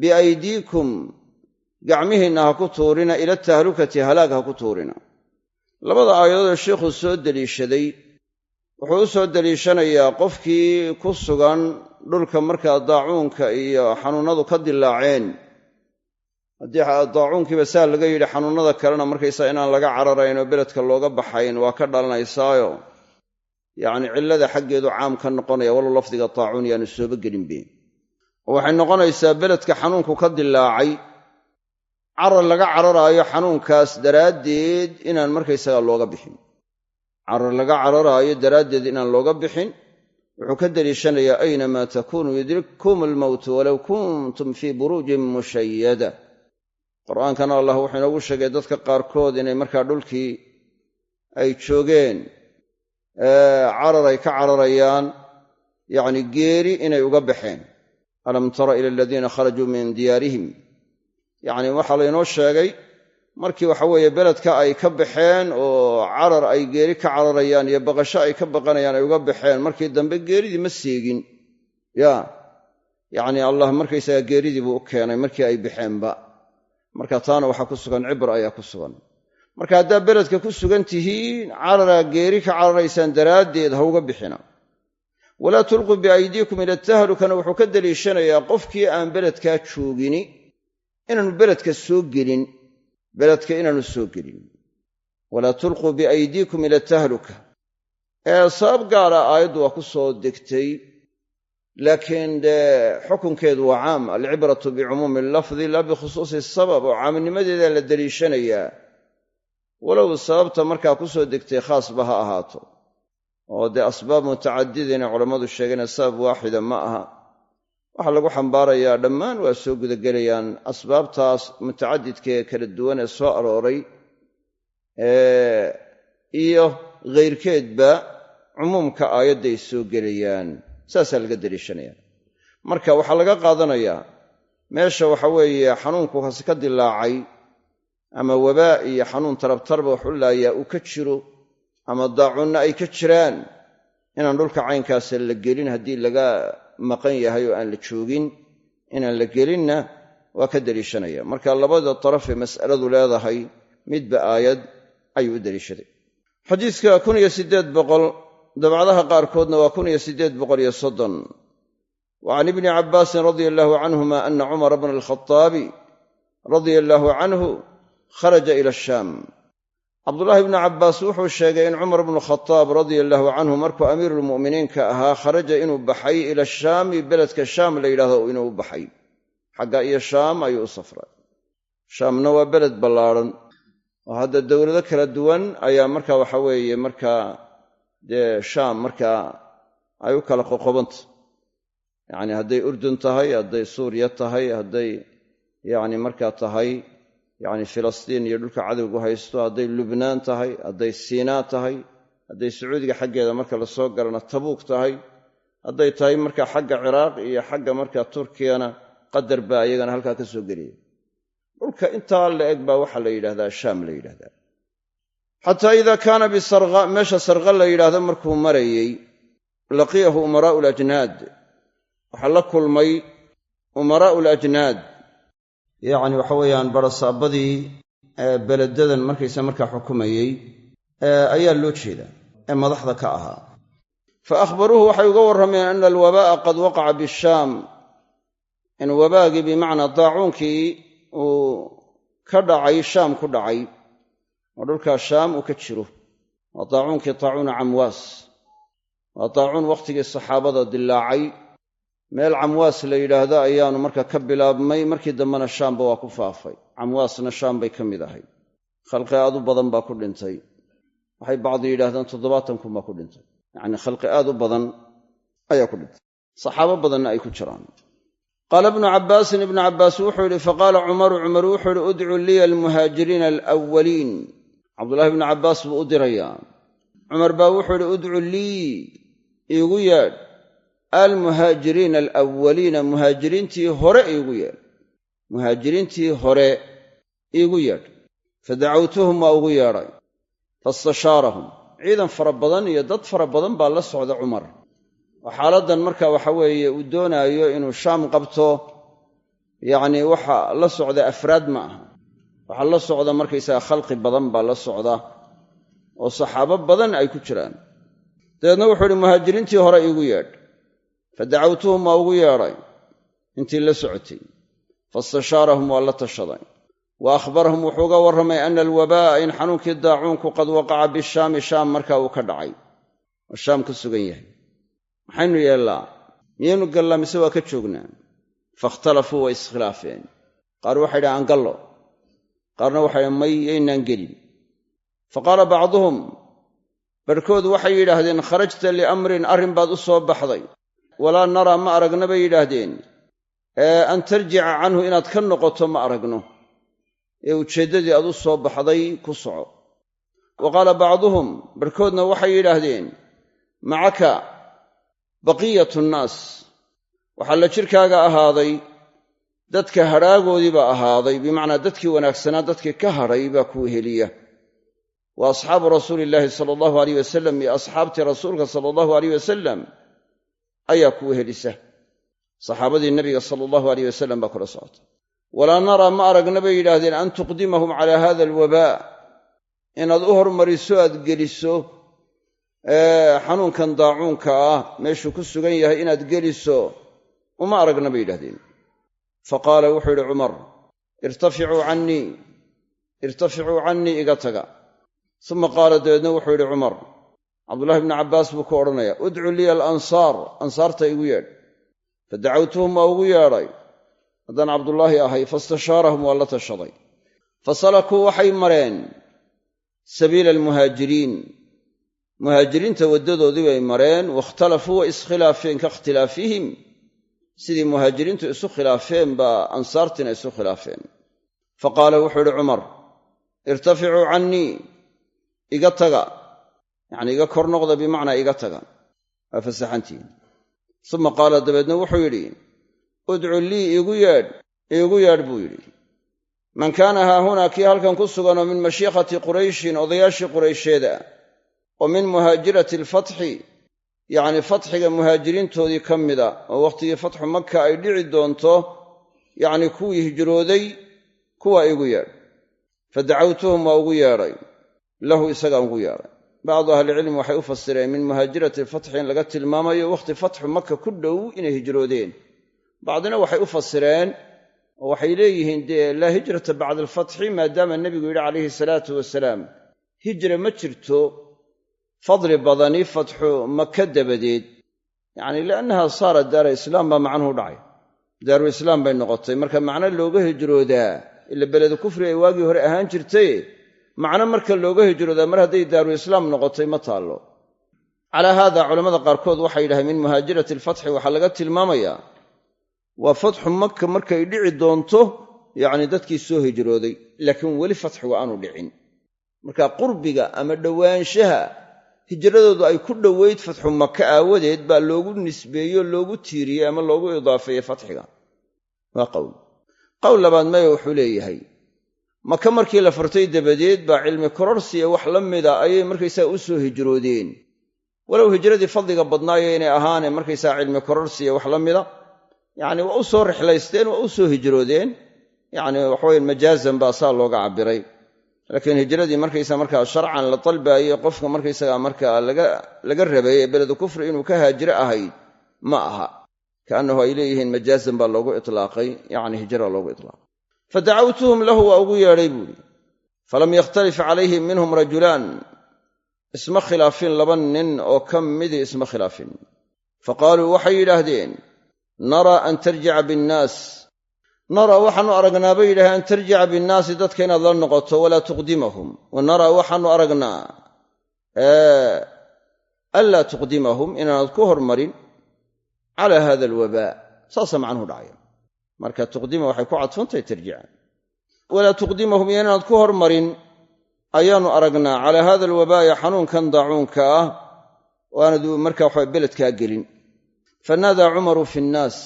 Biaydiikum gacmihiinna ha ku tuurina ila tahlukati halaag ha ku tuurina. Labada aayadood ee sheikhuu soo deliishaday wuxuu u soo deliishanayaa qofkii ku sugan dhulka markaa daacuunka iyo xanuunnadu ka dilaaceen haddii daacuunkiiba saa laga yidhi xanuunnada kalena markaysaa inaan laga cararayn oo beledka looga baxayn waa ka dhalanaysaayo. Yacni cillada xaggeedu caam ka noqonaya walow lafdiga daacuun yaanu sooba gelinbe oo waxay noqonaysaa beledka xanuunku ka dilaacay carar laga cararaayo xanuunkaas daraaddeed inaan markaysaga looga bixin carar laga cararaayo daraaddeed inaan looga bixin wuxuu ka deliishanayaa aynamaa takuunu yudrikkum almowtu walow kuntum fii buruujin mushayada qur'aankana allah wuxuu inoogu sheegay dadka qaarkood inay markaa dhulkii ay joogeen carar ay ka cararayaan yacni geeri inay uga baxeen. Alam tara ila aladiina kharajuu min diyaarihim? Yacni waxaa laynoo sheegay markii waxa weeye beledka ay ka baxeen oo carar ay geeri ka cararayaan iyo baqasho ay ka baqanayaan ay uga baxeen markii dambe geeridii ma seegin. Ya yacni allah markaysaga geeridii buu u keenay markii ay baxeenba. Marka taana waxaa ku sugan cibra ayaa ku sugan. Marka haddaad beledka ku sugan tihiin cararaa geeri ka cararaysaan daraaddeed ha uga bixina. Walaa tulquu biaydiikum ila tahlukana wuxuu ka deliishanayaa qofkii aan beledkaa joogini inaanu beledka soo gelin beledka inaanu soo gelin. Walaa tulquu biaydiikum ila tahluka. Ee sabab gaara aayaddu waa ku soo degtay laakiin dee xukunkeedu waa caam. Alcibratu bicumuumi allafdi laa bikhusuusi sabab oo caamnimadeedaa la deliishanayaa. Walow sababta markaa ku soo degtay khaasba ha ahaato. Oo dee asbaab mutacadidina culammadu sheegeen sabab waaxida ma aha waxaa lagu xambaarayaa dhammaan waa soo gudagelayaan asbaabtaas mutacadidkaee kala duwan ee soo arooray iyo khayrkeedba cumuumka aayadday soo gelayaan. Saasaa laga deliishanaya marka waxaa laga qaadanayaa meesha waxa weeye xanuunku hase ka dilaacay ama wabaa iyo xanuun tarabtarba wax u laayaa uu ka jiro ama daacunna ay ka jiraan. Inaan dhulka caynkaasa la gelin haddii laga maqan yahay oo aan la joogin inaan la gelinna waa ka deliishanaya. Marka labada darafee mas'aladu leedahay midba aayad ayuu u deliishaday xadiidka dabcadaha qaarkoodna waa kun iyo siddeed boqol iyo soddon. Wa can ibni cabbaasin radia allaahu canhuma ana cumara bna alkhataabi radia allaahu canhu kharaja ila ashaam cabdullaahi bnu cabbaas wuxuu sheegay in cumar bnu khataab radia allaahu canhu markuu amiiruulmu'miniinka ahaa kharaja inuu baxay ila shaami beledka shaam la yidhahdo inuu baxay. Xagga iyo shaam ayuu u safray. Shaamna waa beled ballaadhan oo hadda dowlado kala duwan ayaa marka waxa weeye markaa dee shaam markaa ay u kala qoqobanta yacni hadday urdun tahay hadday suuriya tahay hadday yacni markaa tahay yacni filistiin iyo dhulka cadowgu haysto hadday lubnaan tahay hadday siinaa tahay hadday sacuudiga xaggeeda marka la soo galana tabuuk tahay hadday tahay marka xagga ciraaq iyo xagga marka turkiyana qadar baa iyagana halkaa ka soo geliya. Dhulka intaa la eg baa waxaa la yidhahdaa shaam la yidhahdaa. Xataa ida kaana bisarqa meesha sarqa la yidhaahdo markuu marayey laqiyahu umaraa'u lajnaad waxaa la kulmay umaraa'u lajnaad yacni waxa weeyaan barasaabadii beledadan markaysa markaa xukumayey ayaa loo jeedaa ee madaxda ka ahaa. Fa akhbaruuhu waxay uga warrameen ana alwabaa'a qad waqaca bishaam. In wabaagii bimacnaa daacuunkii uu ka dhacay shaam ku dhacay oo dhulkaa shaam uu ka jiro. Waa daacuunkii taacuuna camwaas. Waa daacuun wakhtigii saxaabada dilaacay meel camwaas la yidhaahdo ayaanu marka ka bilaabmay. Markii dambena shaamba waa ku faafay. Camwaasna shaam bay ka mid ahay. Khalqi aad u badan baa ku dhintay. Waxay bacdi yidhahdeen toddobaatan kun baa ku dhintay. Yacnii khalqi aad u badan ayaa ku dhintay. Saxaabo badanna ay ku jiraan. Qaala ibnu cabbaasin ibnu cabbaas wuxuu yidhi faqaala cumaru cumar wuxuu yidhi udcu liya almuhaajiriina alawwaliin. Cabdullahi ibnu cabbaas buu u dirayaa. Cumar baa wuxuu yidhi udcu lii iigu yeedh almuhaajiriina alawwaliina muhaajiriintii hore iigu yeedh. Muhaajiriintii hore iigu yeedh. Fadacawtuhum waa ugu yeedhay. Fastashaarahum. Ciidan fara badan iyo dad fara badan baa la socda cumar. Oo xaaladdan marka waxa weeye uu doonaayo inuu shaam qabto yacnii waxa la socda afraad ma aha. Waxaa la socda markaysaga khalqi badan baa la socda oo saxaabo badan ay ku jiraan. Dabeedna wuxuu idhi muhaajiriintii hore iigu yeedh fa dacawtuhum waa ugu yeedhay intii la socotay faistashaarahum waa la tashaday wa akhbarahum wuxuu uga warramay ana alwabaa'a in xanuunkii daacuunku qad waqaca bishaami shaam markaa uu ka dhacay oo shaam ka sugan yahay maxaynu yeellaa miyaynu gallaa mise waa ka joognaa fakhtalafuu way iskhilaafeen qaar waxay dhahen angallo qaarna waxay dhahen may gelin fa qaala bacduhum barhkood waxay yidhaahdeen kharajta liamrin arrin baad u soo baxday walaa naraa ma aragna bay yidhaahdeen. Ee an tarjica canhu inaad ka noqoto ma aragno. Ee ujeeddadii aad u soo baxday ku soco. Wa qaala bacduhum barhkoodna waxay yidhaahdeen macaka baqiyatu nnaas waxaa la jidhkaaga ahaaday dadka hadhaagoodii baa ahaaday bimacnaa dadkii wanaagsanaa dadkii ka hadhay baa kuu heliya. Wa asxaabu rasuuli illaahi sala allahu aleyh wasalam iyo asxaabtii rasuulka sala allahu aleyh wasalam ayaa kuu helisa saxaabadii nebiga sala allahu aleyh wasalam baa kula socota. Walaa naraa ma aragna bay yidhaahdeen an tuqdimahum calaa hada alwabaa. Inaad u hormariso aad geliso xanuunkan daacuunka ah meeshuu ku sugan yahay inaad geliso uma aragna bay yidhahdeen fa qaala wuxuu yidhi cumar irtaficuu cannii irtaficuu cannii iga taga. Uma qaala dabeedna wuxuu yidhi cumar cabdullahi bni cabbaas buu ku odhanaya udcu liya alansaar. Ansaarta igu yeedh. Fa dacawtuhum waa ugu yeedhay. Haddaan cabdullaahi ahay faistashaarahum waa la tashaday. Fa salakuu waxay mareen sabiila almuhaajiriin. Muhaajiriinta waddadoodii bay mareen wakhtalafuu way iskhilaafeen ka ikhtilaafihim. Sidii muhaajiriintu isu khilaafeen baa ansaartiina isu khilaafeen. Fa qaala wuxuu idhi cumar irtaficuu cannii iga taga yacnii iga kor noqda bimacnaa iga taga. Waa fasaxantihin uma qaala dabeedna wuxuu yidhi udcu lii iigu yeedh iigu yeedh buu yidhi. Man kaana haahunaa kii halkan ku suganoo min mashiikhati qurayshin odayaashii quraysheeda oo min muhaajirati alfatxi yacnii fatxiga muhaajiriintoodii ka mida oo wakhtigii fatxu maka ay dhici doonto yacnii kuwii hijrooday kuwaa iigu yeedh fa dacawtuhum waa ugu yeedhay lahu isagaan ugu yeedhay bacdu ahlicilmi waxay u fasireen min muhaajirati alfatxi in laga tilmaamayo wakhti fatxu maka ku dhow inay hijroodeen. Bacdina waxay u fasireen oo waxay leeyihiin dee laa hijrata bacda alfatxi maadaama nebigu yidhi calayhi salaatu wasalaam hijra ma jirto fadli badani fatxu maka dabadeed. Yacni liannaha saarat daara islaam baa macnuhu dhacay. Daaru islaam bay noqotay. Marka macno looga hijroodaa ila beledu kufri ay waagii hore ahaan jirtay macno marka looga hijroodaa mar hadday daaru islaam noqotay ma taallo. Calaa haada culammada qaarkood waxay yidhahdeen min muhaajirati alfatxi waxaa laga tilmaamayaa waa fatxu maka markay dhici doonto yacni dadkii soo hijrooday laakiin weli fatxigu aanu dhicin. Marka qurbiga ama dhowaanshaha hijradoodu ay ku dhoweyd fatxu maka aawadeed baa loogu nisbeeyo loogu tiiriyey ama loogu idaafeeyey fatxiga. Waa qowl. Qowl labaad maya wuxuu leeyahay maka markii la furtay dabadeed baa cilmi kororsiya wax la mida ayay markaysaa u soo hijroodeen. Walow hijradii fadliga badnaayo inay ahaanee markaysaa cilmi kororsiya wax la mida yacni waa u rixlaysteen waa u soo hijroodeen. Yacni waxaweyan majaazan baa saa looga cabbiray. Laakiin hijradii markaysa markaa sharcan la dalbaayey qofka markaysaga markaa laga rabay ee beledu kufri inuu ka haajiro ahayd ma aha. Kaannahu ay leeyihiin majaazan baa loogu itlaaqay yacni hijra loogu itlaaqay fa dacawtuhum lahu waa ugu yeedhay buuhi falam yakhtalif calayhim minhum rajulaan. Isma khilaafin laba nin oo ka midii isma khilaafin. Fa qaaluu waxay yidhaahdeen naraa an tarjica binnaas. Naraa waxaannu aragnaa bay yidhahdeen an tarjica binnaasi dadka inaad la noqoto walaa tuqdimahum. Wa naraa waxaannu aragnaa anlaa tuqdimahum inaanad ku hormarin calaa hada alwabaa. Saasaa macnuhu dhacaya marka tuqdima waxay ku cadfantahay tarjica walaa tuqdimahum iyo ku hormarin ayaannu aragnaa calaa hada alwabaa'i xanuunkan daacuunka ah oo aanad markaa waxa beledkaa gelin. Fanaadaa cumaru fi nnaas.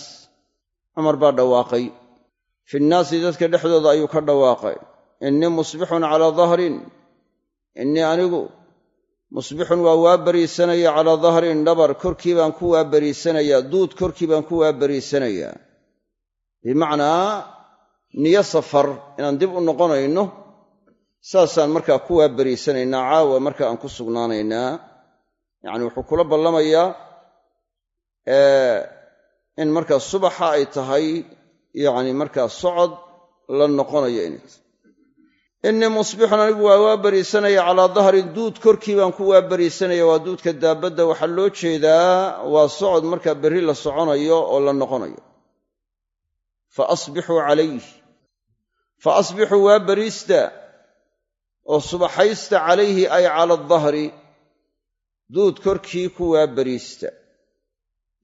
Cumar baa dhawaaqay. Fi nnaasi dadka dhexdooda ayuu ka dhawaaqay. Innii musbixun calaa dahrin innii anigu musbixun waa waa bariisanaya calaa dahrin dhabar korkii baan ku waa bariisanayaa duud korkii baan ku waa bariisanayaa bimacnaa niyo safar inaan dib u noqonayno saasaan markaa ku waabariisanaynaa caawa marka aan ku sugnaanaynaa. Yacni wuxuu kula ballamayaa in markaa subaxa ay tahay yacni markaa socod la noqonayo inay tahay. Innii musbixun anigu waa waa bariisanaya calaa dahrin duud korkii baan ku waa bariisanaya waa duudka daabadda. Waxaa loo jeedaa waa socod markaa berri la soconayo oo la noqonayo fa asbixuu calayh fa asbixuu waa bariista oo subaxaysta calayhi ay cala adahri duud korkii ku waa bariista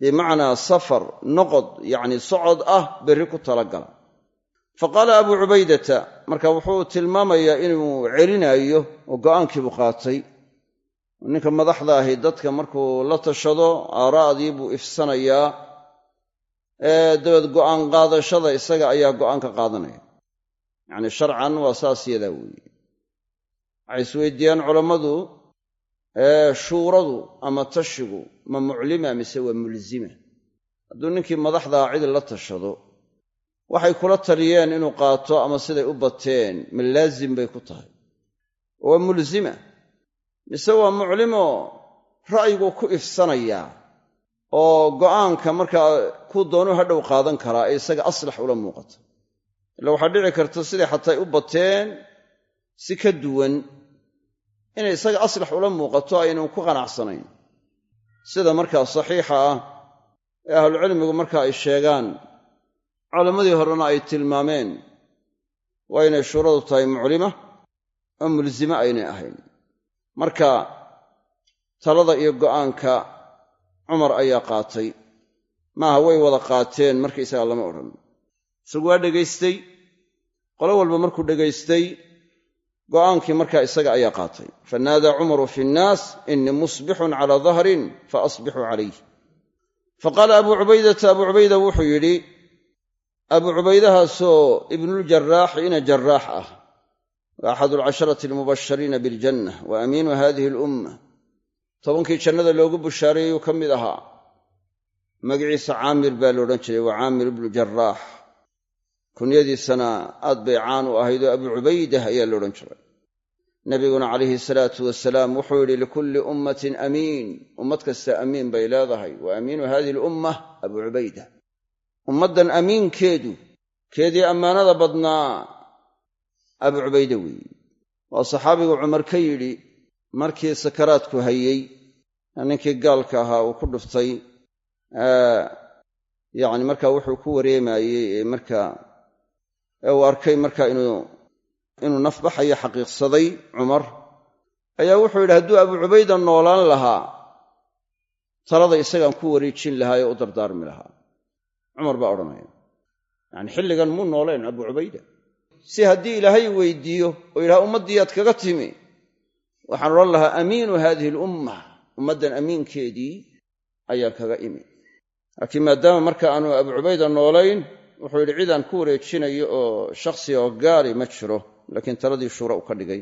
bimacnaa safar noqod yacni socod ah berri ku talagala fa qaala abuu cubaydata marka wuxuu tilmaamayaa inuu celinaayo oo go'aankiibuu qaatay ninka madaxda ahi dadka markuu la tashado aaraa'dii buu ifsanayaa dabeed go'aan qaadashada isaga ayaa go'aan ka qaadanaya. Yacni sharcan waa saas yadaa weeye. Waxay isweydiiyaan culammadu shuuradu ama tashigu ma muclima mise waa mulzima. Hadduu ninkii madaxdaa cid la tashado waxay kula taliyeen inuu qaato ama siday u bateen ma laazim bay ku tahay. Waa mulzima. Mise waa muclimo ra'yigu ku ifsanayaa oo go'aanka markaa kuu doonu hadhow qaadan karaa ee isaga aslax ula muuqata ila waxaa dhici karta siday xataa ay u bateen si ka duwan inay isaga aslax ula muuqato aynu ku qanacsanayn. Sida markaa saxiixa ah ee ahlucilmigu marka ay sheegaan culammadii horena ay tilmaameen waa inay shuuradu tahay muclima oo mulsime aynay ahayn. Marka talada iyo go'aanka cumar ayaa qaatay. Maaha way wada qaateen markaysaga lama odhan. Isagu waa dhegaystay. Qolo walba markuu dhegaystay go'aankii markaa isaga ayaa qaatay. Fanaadaa cumaru fi nnaas innii musbixun calaa dahrin fa asbixuu calayh fa qaala abuu cubaydata abuu cubayda wuxuu yidhi abuu cubaydahaasoo ibnuuljaraax ina jaraax ah. Wa axadu alcasharati almubashariina biljanna wa amiinu hadihi alumma tobankii jannada loogu bushaareeyeyuu ka mid ahaa. Magaciisa caamir baa la odhan jiray waa caamir ibnu jaraax kunyadiisana aad bay caan u ahayd oo abuu cubaydah ayaa la odhan jiray. Nabiguna calayhi salaatu wasalaam wuxuu yidhi likulli ummatin amiin. Ummad kasta amiin bay leedahay. Wa amiinu hadihi alummah abuu cubayda ummaddan amiinkeedu keedii ammaanada badnaa abuu cubayda weeye waa saxaabigu cumar ka yidhi markii sakaraadku hayey ninkii gaalka ahaa uu ku dhuftay yacni markaa wuxuu ku wareemayey ee markaa uu arkay markaa inuu inuu nafbaxayo xaqiiqsaday cumar. Ayaa wuxuu yidhi hadduu abuu cubayda noolaan lahaa talada isagaan ku wareejin lahaa ee u dardaarmi lahaa. Cumar baa odhanaya yacni xilligan muu noolayn abuu cubayda. Si haddii ilaahay weydiiyo oo yidhaha ummaddiiyaad kaga timi waxaan odhan lahaa amiinu haadihi alumma ummaddan amiinkeedii ayaan kaga imi. Laakiin maadaama marka aanu abuu cubayda noolayn wuxuu yidhi cidaan ku wareejinayo oo shakhsiga oo gaari ma jiro. Laakiin taladii shuura u ka dhigay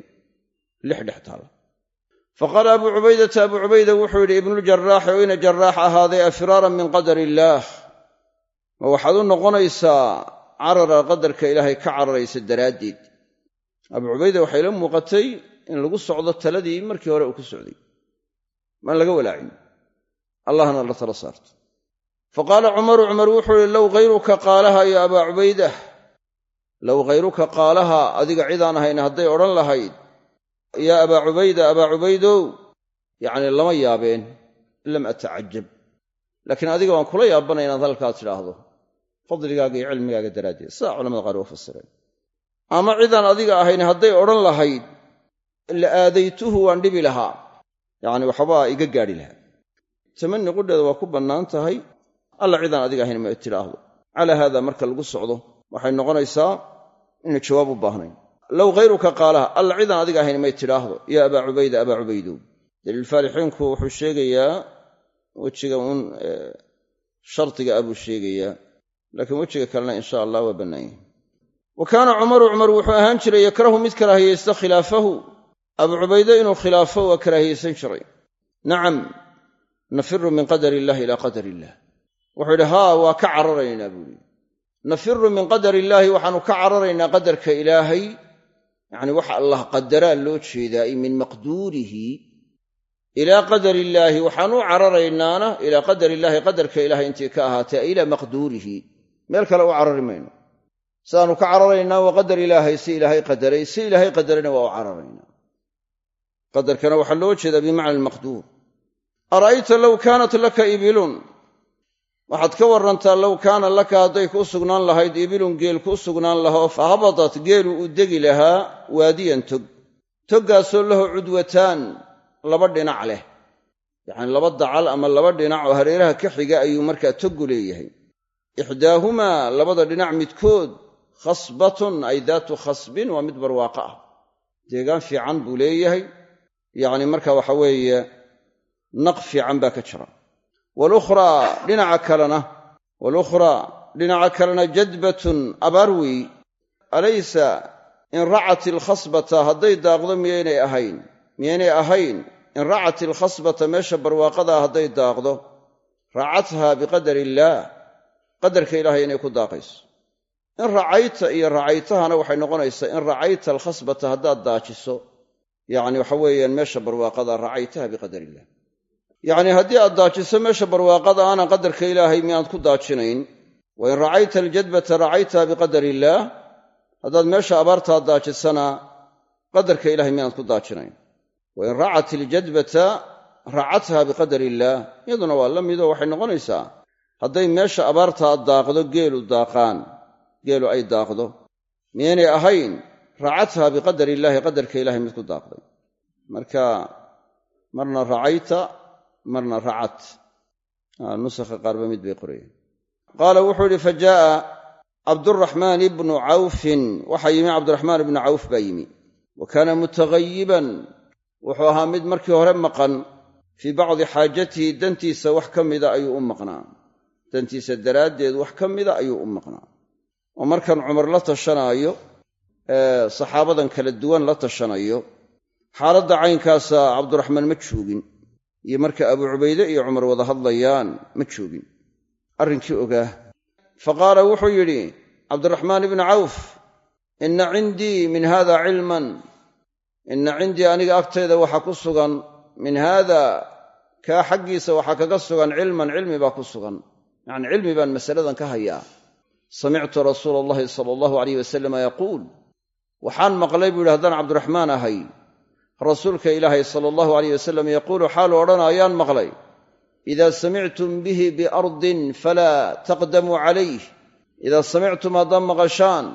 lix dhex taala fa qaala abuu cubaydata abuu cubayda wuxuu yidhi ibnuuljaraaxi oo ina jaraax ahaaday afiraaran min qadar illaah ma waxaad u noqonaysaa carara qadarka ilaahay ka cararaysa daraaddeed. Abuu cubayda waxay la muuqatay in lagu socdo taladii markii hore uu ku socday. Maan laga walaacin. Allahna la tala saarto. Fa qaala cumaru cumar wuxuu ihi low hayruka qaalaha ya abaa cubaydah low hayruka qaalaha adiga cidaan ahayn hadday odhan lahayd yaa abaa cubayda abaa cubaydow yacni lama yaabeen lam atacajab. Laakiin adiga waan kula yaabanay inaad halkaa tidhaahdo fadligaaga iyo cilmigaaga daraaddeed. Sidaa culamada qaar waa fasireen ama cidaan adiga ahayn hadday odhan lahayd la aadaytuhu waan dhibi lahaa. Yacni waxbaa iga gaadhi lahaa. Tamani qudheeda waa ku bannaan tahay alla cidaan adiga ahayn ma tidhaahdo. Calaa haada marka lagu socdo waxay noqonaysaa inay jawaab u baahnayn. Low hayruka qaalaha alla cidaan adiga ahayn may tidhaahdo. Yaa abaa cubayda abaa cubaydow. Daliilfaalixiinku wuxuu sheegayaa wejiga uun shardiga ah buu sheegayaa. Laakiin wejiga kalena insha allah waa bannaan yahay wa kaana cumaru cumar wuxuu ahaan jiray yakrahu mid karaahiyeysta khilaafahu abuu cubayde inuu khilaafo waa karaahiyeysan jiray. Nacam nafiru min qadar illahi ilaa qadar illah wuxuu yidhi haa waa ka cararaynaa buu yidhi. Nafiru min qadar illaahi waxaanu ka cararaynaa qadarka ilaahay. Yacni waxa allah qadaraa loo jeedaa ay min maqduurihi ilaa qadar illaahi waxaan u cararaynaana ilaa qadar illaahi qadarka ilahay intii ka ahaatay ay ilaa maqduurihi. Meel kale u carari mayno. Sidaanu ka cararaynaa waa qadar ilaahay si ilaahay qadaray si ilaahay qadarayna waa u cararaynaa qadarkana waxaa loo jeedaa bimacna almaqduur ara'ayta low kaanat laka ibilun. Waxaad ka warrantaa low kaana laka hadday kuu sugnaan lahayd ibilun geel kuu sugnaan lahaa fa habadat geelu uu degi lahaa waadiyan tog. Toggaasoo lahu cudwataan laba dhinac leh. Yacni laba dacal ama laba dhinac oo hareeraha ka xiga ayuu markaa toggu leeyahay. Ixdaahumaa labada dhinac midkood khasbatun ay daatu khasbin waa mid barwaaqo ah. Deegaan fiican buu leeyahay yacni marka waxa weeye naq fiican baa ka jira. Walukhraa dhinaca kalena walukhraa dhinaca kalena jadbatun abaar weey. Alaysa in racat ilkhasbata hadday daaqdo miyaynay ahayn? Miyaynay ahayn? In racat ilkhasbata meesha barwaaqadaa hadday daaqdo? Racathaa biqadar illaah qadarka ilaahay inay ku daaqayso. In racayta iyo racaytahana waxay noqonaysaa in racayta alkhasbata haddaad daajiso yacni waxa weeyaan meesha barwaaqada racaytaha biqadar illah yacni haddii aad daajiso meesha barwaaqada aanan qadarka ilaahay miyaad ku daajinayn wa in racayta aljadbata racaytaha biqadar illaah haddaad meesha abaartaa daajisana qadarka ilahay miyaad ku daajinayn. Wa in racat iljadbata racatha biqadar illaah iyaduna waa la midoo waxay noqonaysaa hadday meesha abaartaa daaqdo geelu daaqaan geelu ay daaqdo. Miyaynay ahayn racatha biqadar illaahi qadarka ilahay mid ku daaqday. Marka marna racayta marna racat nusakha qaarba mid bay qorayeen. Qaala wuxuu ihi fa jaaa cabduraxmaan ibnu cawfin. Waxaa yimi cabdiraxmaan ibnu cawf baa yimi. Wa kaana mutaghayiban wuxuu ahaa mid markii hore maqan. Fii bacdi xaajatihi dantiisa wax ka mida ayuu u maqnaa. Dantiisa daraaddeed wax ka mida ayuu u maqnaa. Oo markan cumar la tashanaayo saxaabadan kala duwan la tashanayo xaaladda caynkaasa cabduraxmaan ma joogin iyo marka abuu cubayde iyo cumar wada hadlayaan ma joogin. Arrinkii ogaa. Fa qaala wuxuu yidhi cabdiraxmaan ibnu cawf inna cindii min haada cilman inna cindii aniga agtayda waxaa ku sugan min haada kaa xaggiisa waxaa kaga sugan cilman cilmi baa ku sugan. Yacni cilmi baan masaladan ka hayaa. Samictu rasuula allahi sala allahu alayh wasalama yaquul waxaan maqlay buu yidhi haddaan cabdiraxmaan ahay. Rasuulka ilaahay sala allahu alayh wasalam yaquulu xaalu odhanayaan maqlay. Idaa samictum bihi biardin falaa taqdamuu calayh. Idaa samictum haddaad maqashaan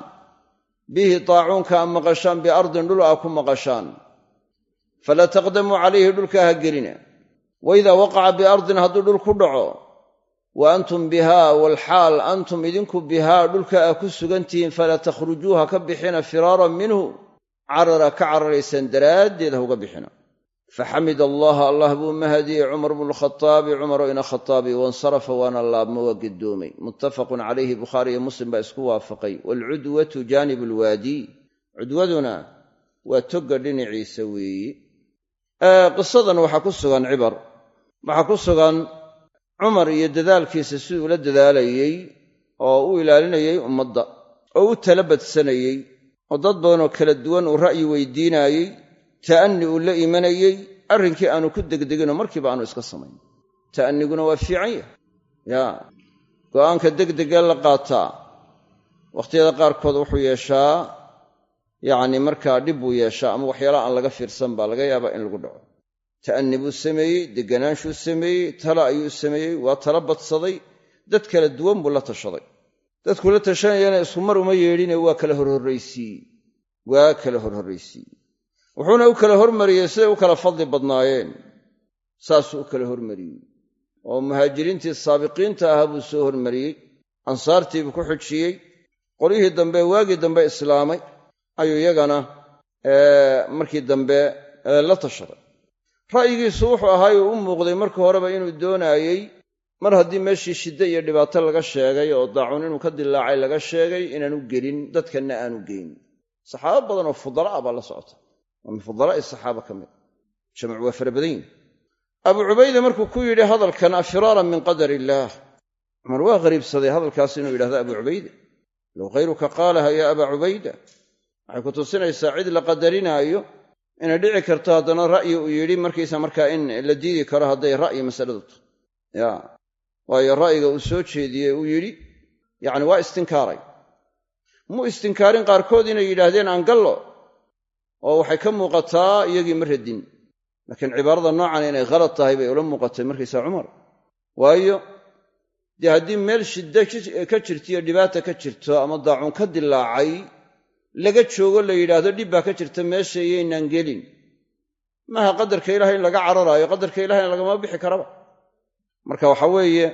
bihi taacuunka a maqashaan biardin dhul aa ku maqashaan falaa taqdamuu calayhi dhulkaa ha gelina wa idaa waqaca biardin hadduu dhul ku dhaco wa antum bihaa walxaal antum idinku bihaa dhulka aa ku sugan tihiin falaa takhrujuuha ka bixina firaaran minhu carara ka cararaysaan daraaddeed ha uga bixina faxamid allaha allah buu mahadiyey cumar bnu lkhataabi cumaroo ina khataabi wansarafa waana laabmo waa gedoomay muttafaqun calayhi bukhaari iyo muslim baa isku waafaqay. Waalcudwatu jaanibu lwaadi cudwaduna waa togga dhinaciisa weeye qisadan waxaa ku sugan cibar. Waxaa ku sugan cumar iyo dadaalkiisa siduu ula dadaalayey oo u ilaalinayey ummadda oo u tala badsanayey oo dad badanoo kala duwan uu ra'yi weydiinaayey ta'anni uu la imanayey arrinkii aanu ku degdeginoo markiiba aanu iska samayn. Ta'anniguna waa fiican yahay. Yaa go'aanka degdegee la qaataa wakhtiyada qaarkood wuxuu yeeshaa yacni markaa dhib buu yeeshaa ama waxyaalaha aan laga fiirsan baa laga yaabaa in lagu dhaco ta'anni buu sameeyey degganaanshuu sameeyey tala ayuu sameeyey waa tala badsaday dad kala duwan buu la tashaday. Dadkuu la tashanayana isku mar uma yeedhine waa kala horhorraysiiyey waa kala horhorraysiiyey wuxuuna u kala hormariyey siday u kala fadli badnaayeen. Saasuu u kala hormariyey. Oo muhaajiriintii saabiqiinta ahaa buu soo hormariyey ansaartiibuu ku xujiyey qolyihii dambe waagii dambe islaamay ayuu iyagana markii dambe la tashaday ra'yigiisu wuxuu ahaay uu u muuqday markii horeba inuu doonaayey mar haddii meeshii shidde iyo dhibaato laga sheegay oo daacuun inuu ka dilaacay laga sheegay inaanu gelin dadkanna aanu geyn. Saxaabo badan oo fudalaa baa la socota. Waa min fudalaa'i saxaaba ka mid. Jamac waa fara badan yihiin abuu cubayde markuu ku yidhi hadalkan afiraaran min qadar illaah cumar waa qariibsaday hadalkaas inuu yidhahdo abuu cubayde low khayruka qaalaha yaa abaa cubayda. Waxay ku tusinaysaa cid la qadarinaayo inay dhici karto haddana ra'yi uu yidhi markiisa markaa in la diidi karo hadday ra'yi masaladu tahay. Ya. Waayo ra'yiga uu soo jeediyey uu yidhi yacni waa istinkaaray. Muu istinkaarin qaarkood inay yidhaahdeen aangallo oo waxay ka muuqataa iyagii ma radin laakiin cibaarada noocan inay khalad tahay bay ula muuqatay markaysaa cumar. Waayo dee haddii meel shidda ka jirtiyo dhibaata ka jirto ama daacuun ka dilaacay laga joogo la yidhaahdo dhib baa ka jirta meesha iyaynaan gelin. Maaha qadarka ilahay in laga cararaayo qadarka ilahayna lagama bixi karaba. Marka waxa weeye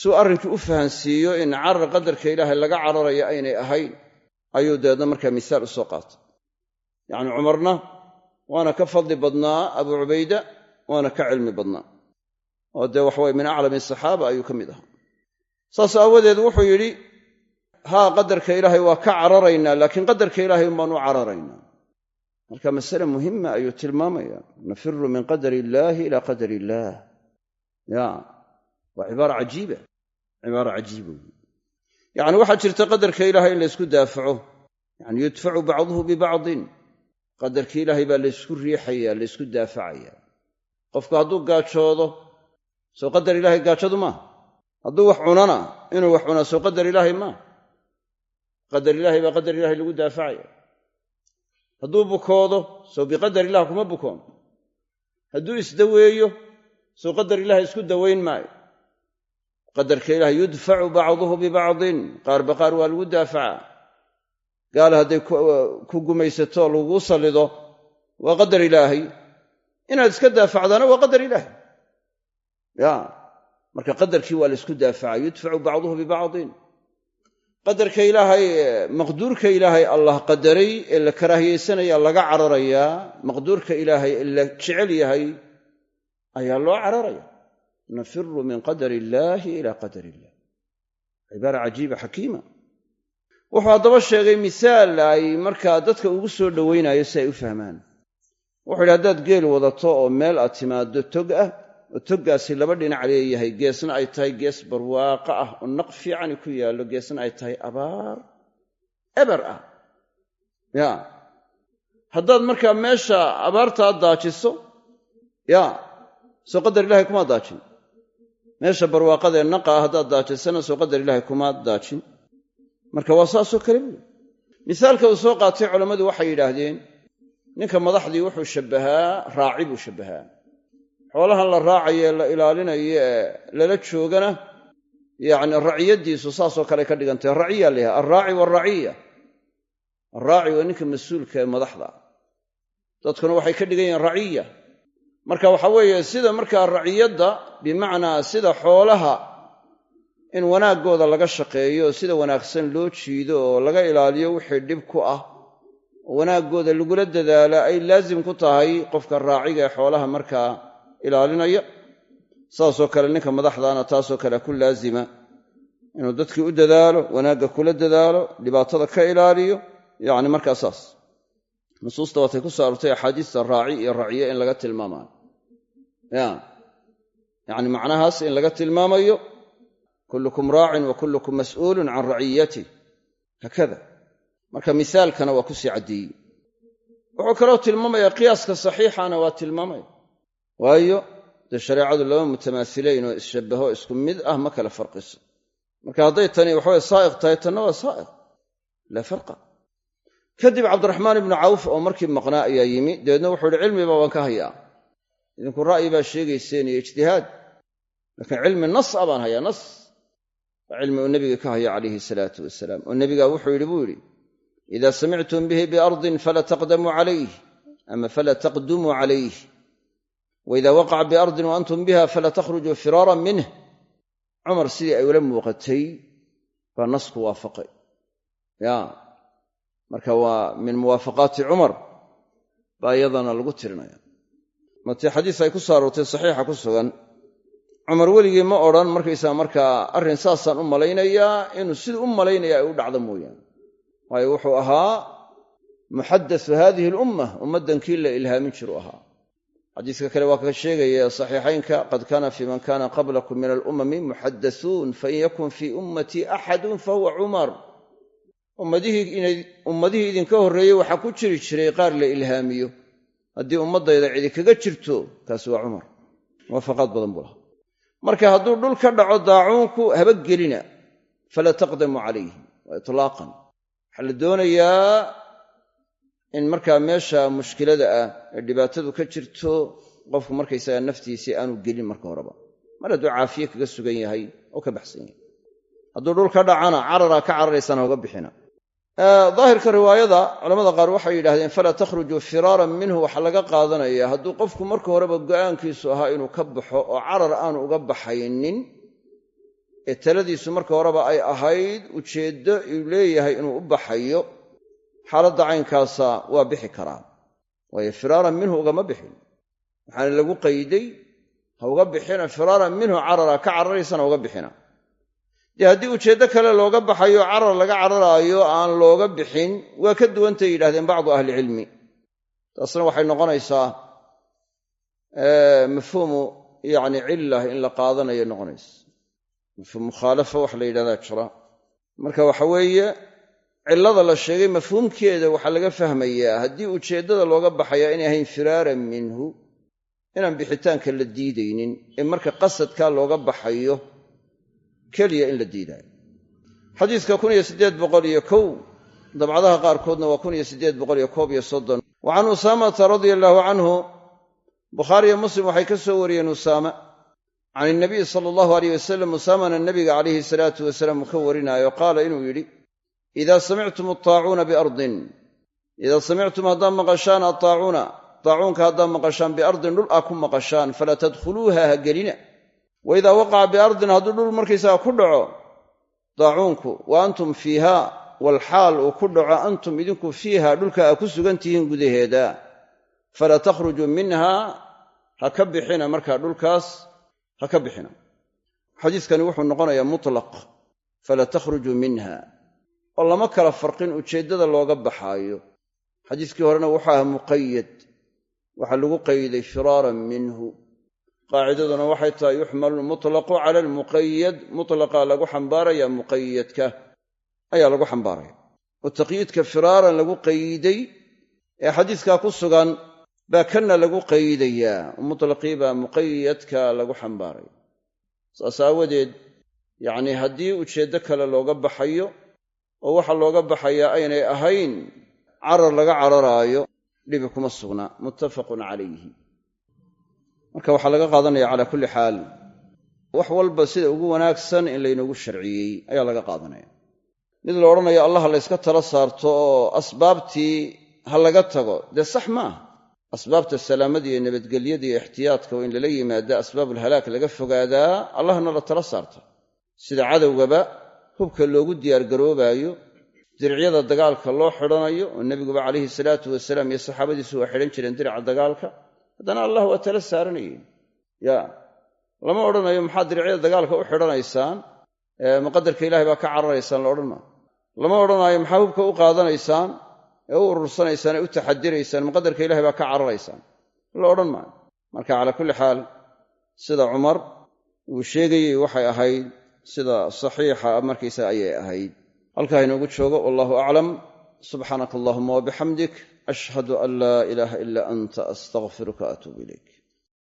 suu arrinkii u fahansiiyo in carar qadarka ilaahay laga cararayo aynay ahayn ayuu dabeedna markaa misaal soo qaatay. Yacni cumarna waana ka fadli badnaa abuu cubayda waana ka cilmi badnaa. Oo dee waxaweye min aclami asaxaaba ayuu ka mid ahaa. Saas aawadeed wuxuu yidhi haa qadarka ilaahay waa ka cararaynaa laakiin qadarka ilaahay un baan u cararaynaa marka masale muhima ayuu tilmaamaya nafiru min qadari illaahi ilaa qadari illaah ya waa cibaara cajiiba cibaara cajiiba wey yacni waxaa jirta qadarka ilaahay in laysku daafaco yani yudfacu bacduhu bibacdin. Qadarka ilaahay baa laysku riixaya laysku daafacaya. Qofku hadduu gaajoodo soo qadar ilaahay gaajadu maaha hadduu wax cunana inuu wax cunaa soo qadar ilaahay maaha qadar ilaahay baa qadar ilaahay lagu daafacaya hadduu bukoodo soo biqadar ilah kuma bukoon. Hadduu isdaweeyo soo qadar ilahay isku dawayn maayo. Qadarka ilahay yudfacu bacduhu bibacdin. Qaarba qaar waa lagu daafacaa. Gaal hadday ku gumaysato laguu sallido waa qadar ilaahay. Inaad iska daafacdaana waa qadar ilaahay. Ya marka qadarkii waa la isku daafacaa. Yudfacu bacduhu bibacdin qadarka ilaahay maqduurka ilaahay allah qadaray ee la karaahiyeysanaya laga cararayaa maqduurka ilaahay ee la jecel yahay ayaa loo cararaya. Nafiru min qadar illaahi ila qadar illah cibaara cajiiba xakiima. Wuxuu haddaba sheegay misaal ay markaa dadka ugu soo dhowaynayo si ay u fahmaan. Wuxuu yidhi haddaad geel wadato oo meel aad timaaddo tog ah oo toggaasi laba dhinac leeyahay geesna ay tahay gees barwaaqo ah oo naq fiicani ku yaallo. Geesna ay tahay abaar eber ah. Ya. Haddaad markaa meesha abaartaa daajiso ya. Soo qadar ilahay kumaa daajin. Meesha barwaaqadaee naqa ah haddaad daajisana soo qadar ilaahay kumaa daajin. Marka waa saasoo kale buuli misaalka uu soo qaatay culammadu waxay yidhaahdeen ninka madaxdii wuxuu shabbahaa raaci buu shabbahaa xoolahan la raacayo ee la ilaalinayo ee lala joogana yacni raciyaddiisu saasoo kale ka dhigantay raciya la yahay alraaci waalraciya alraaci waa ninka mas'uulka ee madaxda. Dadkuna waxay ka dhigan yihiin raciya marka waxa weeye sida markaa raciyadda bimacnaa sida xoolaha in wanaaggooda laga shaqeeyo sida wanaagsan loo jiido oo laga ilaaliyo wixii dhib ku ah oo wanaaggooda lagula dadaala ay laasim ku tahay qofka raaciga ee xoolaha markaa ilaalinaya saasoo kale ninka madaxdaana taasoo kale ku laazima inuu dadkii u dadaalo wanaagga kula dadaalo dhibaatada ka ilaaliyo yacni markaa saas nusuusta waatay ku soo axaadiista raaci iyo raciye in laga tilmaamayo ya. Yacni macnahaas in laga tilmaamayo kullukum raacin wa kullukum mas'uulun can raciyatih haakada marka misaalkana waa ku sii caddeeyey wuxuu kaloo tilmaamayaa qiyaaska saxiixana waa tilmaamaya waayo dee shareecadu laba mutamaasilayn oo isshabbaho isku mid ah ma kala farqiso. Marka hadday tani waxaweye saa'iq tahay tanna waa saa'iq. Laa farqa. Kadib cabdiraxmaan ibnu cawf oo markii maqnaa ayaa yimi dabeedna wuxuu ihi cilmiba waan ka hayaa. Idinku ra'yi baa sheegayseen iyo ijtihaad. Laakiin cilmi nas a baan hayaa nas. Cilmi uu nebiga ka haya calayhi salaatu wasalaam oo nebigaa wuxuu yidhi buu yidhi ida samictum bihi biardin fala taqdamuu calayh ama fala taqdumuu calayh waida waqaca biardin wa antum biha fala takhrujuu firaaran minh cumar sidii ay ula muuqatay baa nasku waafaqay ya marka waa min muwaafaqaati cumar baa iyadana lagu tirinaya matii xadiis ay ku soo aroortay saxiixa ku sugan cumar weligii ma odhan markaysaa markaa arrin saasaan u malaynayaa inuu siduu u malaynaya ay u dhacdo mooyaane waayo wuxuu ahaa muxaddathu hadihi alumma ummaddankii la ilhaamin jiru ahaa xadiiska kale waa ka sheegaya saxiixaynka qad kaana fii man kana qablakum min alumami muxaddasuun fain yakun fii ummatii axadun fahuwa cumar. Ummadihii idinka horreeyey waxaa ku jiri jiray qaar la ilhaamiyo. Haddii ummaddayda cidi kaga jirto kaasi waa cumar. Muwaafaqaad badan buu marka hadduu dhul ka dhaco daacuunku haba gelina falaa taqdamu calayhi waa itlaaqan waxaa la doonayaa in markaa meesha mushkilada ah ee dhibaatadu ka jirto qofku markaysaga naftiisii aanu gelin marka horeba. Mar hadduu caafiye kaga sugan yahay oo ka baxsan yahay. Hadduu dhul dhacana cararaa ka cararaysana hoga bixina. Daahirka riwaayada culamada qaar waxay yidhahdeen falaa takhrujuu firaaran minhu waxaa laga qaadanaya. Hadduu qofku marka horeba go'aankiisu ahaa inuu ka baxo oo carar aanu uga baxaynin ee taladiisu marka horeba ay ahayd ujeeddo uu leeyahay inuu u baxayo xaaladda caynkaasa waa bixi karaa waayo firaaran minhu ugama bixin. waxaana lagu qayday ha uga bixina firaaran minhu carara ka cararaysana uga bixina. dee haddii ujeeddo kale looga baxayo carar laga cararaayo aan looga bixin waa ka duwantay yidhahdeen bacdu ahlicilmi taasna waxay noqonaysaa mafhuumu yacni cilah in la qaadanayo noqonaysa. mafhuum mukhaalafa wax la yidhahdaa jira. marka waxa weeye cillada la sheegay mafhuumkeeda waxaa laga fahmayaa haddii ujeeddada looga baxayaa inay ahayn firaaran minhu inaan bixitaanka la diidaynin ee marka qasadkaa looga baxayo keliya in la diidaayo. Kow dabcadaha qaarkoodna waa wa can usaamata radia allaahu canhu bukhaariyo muslim waxay ka soo wariyeen usaama. Can inabiy sala allahu aleyh wasalam usaamana nabiga calayhi salaatu wasalaam uu ka warinaayo qaala inuu yidhi idaa samictum ataacuuna biardin. Idaa samictum haddaad maqashaan ataacuuna taacuunka haddaad maqashaan biardin dhul aa ku maqashaan falaa tadkhuluuha ha gelina. Wa idaa waqaca biardin hadduu dhul markaysaga ku dhaco daacuunku wa antum fiiha walxaal uu ku dhaco antum idinku fiiha dhulka aa ku sugan tihiin gudaheeda. Falaa takhrujuu minha ha ka bixina markaa dhulkaas ha ka bixina. Xadiiskani wuxuu noqonayaa mutlaq. Falaa takhrujuu minha oo lama kala farqin ujeeddada looga baxaayo. Xadiiskii horena wuxuu ahaa muqayad waxaa lagu qayday firaaran minhu. Qaacidaduna waxay tahay yuxmalu lmutlaqu cala almuqayad mutlaqaa lagu xambaaraya muqayadka ayaa lagu xambaaraya. Oo taqyiidka firaaran lagu qayday ee xadiiskaa ku sugan baa kanna lagu qaydayaa mutlaqii baa muqayadka lagu xambaaraya. Saas aawadeed yacnii haddii ujeeddo kale looga baxayo oo waxa looga baxayaa aynay ahayn carar laga cararaayo dhibi kuma sugna. Muttafaqun calayhi. Marka waxaa laga qaadanaya calaa kulli xaal wax walba sida ugu wanaagsan in laynoogu sharciyey ayaa laga qaadanaya. Mid la odhanayo allah layska tala saarto oo asbaabtii ha laga tago. Dee sax maaha asbaabta salaamada iyo nabadgelyada iyo ixtiyaadka waa in lala yimaada asbaabulhalaak laga fogaadaa allahna la tala saarta. Sida cadowgaba hubka loogu diyaargaroobaayo diricyada dagaalka loo xidhanayo oo nebiguba calayhi salaatu wasalaam iyo saxaabadiisu waa xidhan jireen dirica dagaalka haddana allah waa tala saaranayeen ya lama odhanayo maxaad diricyada dagaalka u xidhanaysaan? Maqadarka ilahay baa ka cararaysaan la odhan lama odhanaayo maxaa hubka u qaadanaysaan? Ee u urursanaysaan ee u taxadiraysaan maqadarka ilahay baa ka cararaysaan la odhan maayo marka calaa kulli xaal sida cumar uu sheegayey waxay ahayd sida saxiixa markaysa ayay ahayd. Halkaa inoogu joogo wallahu aclam subxaanaka allahuma wabixamdik ashhadu an laa ilaaha ilaa anta astaqfiruka atuub ilayk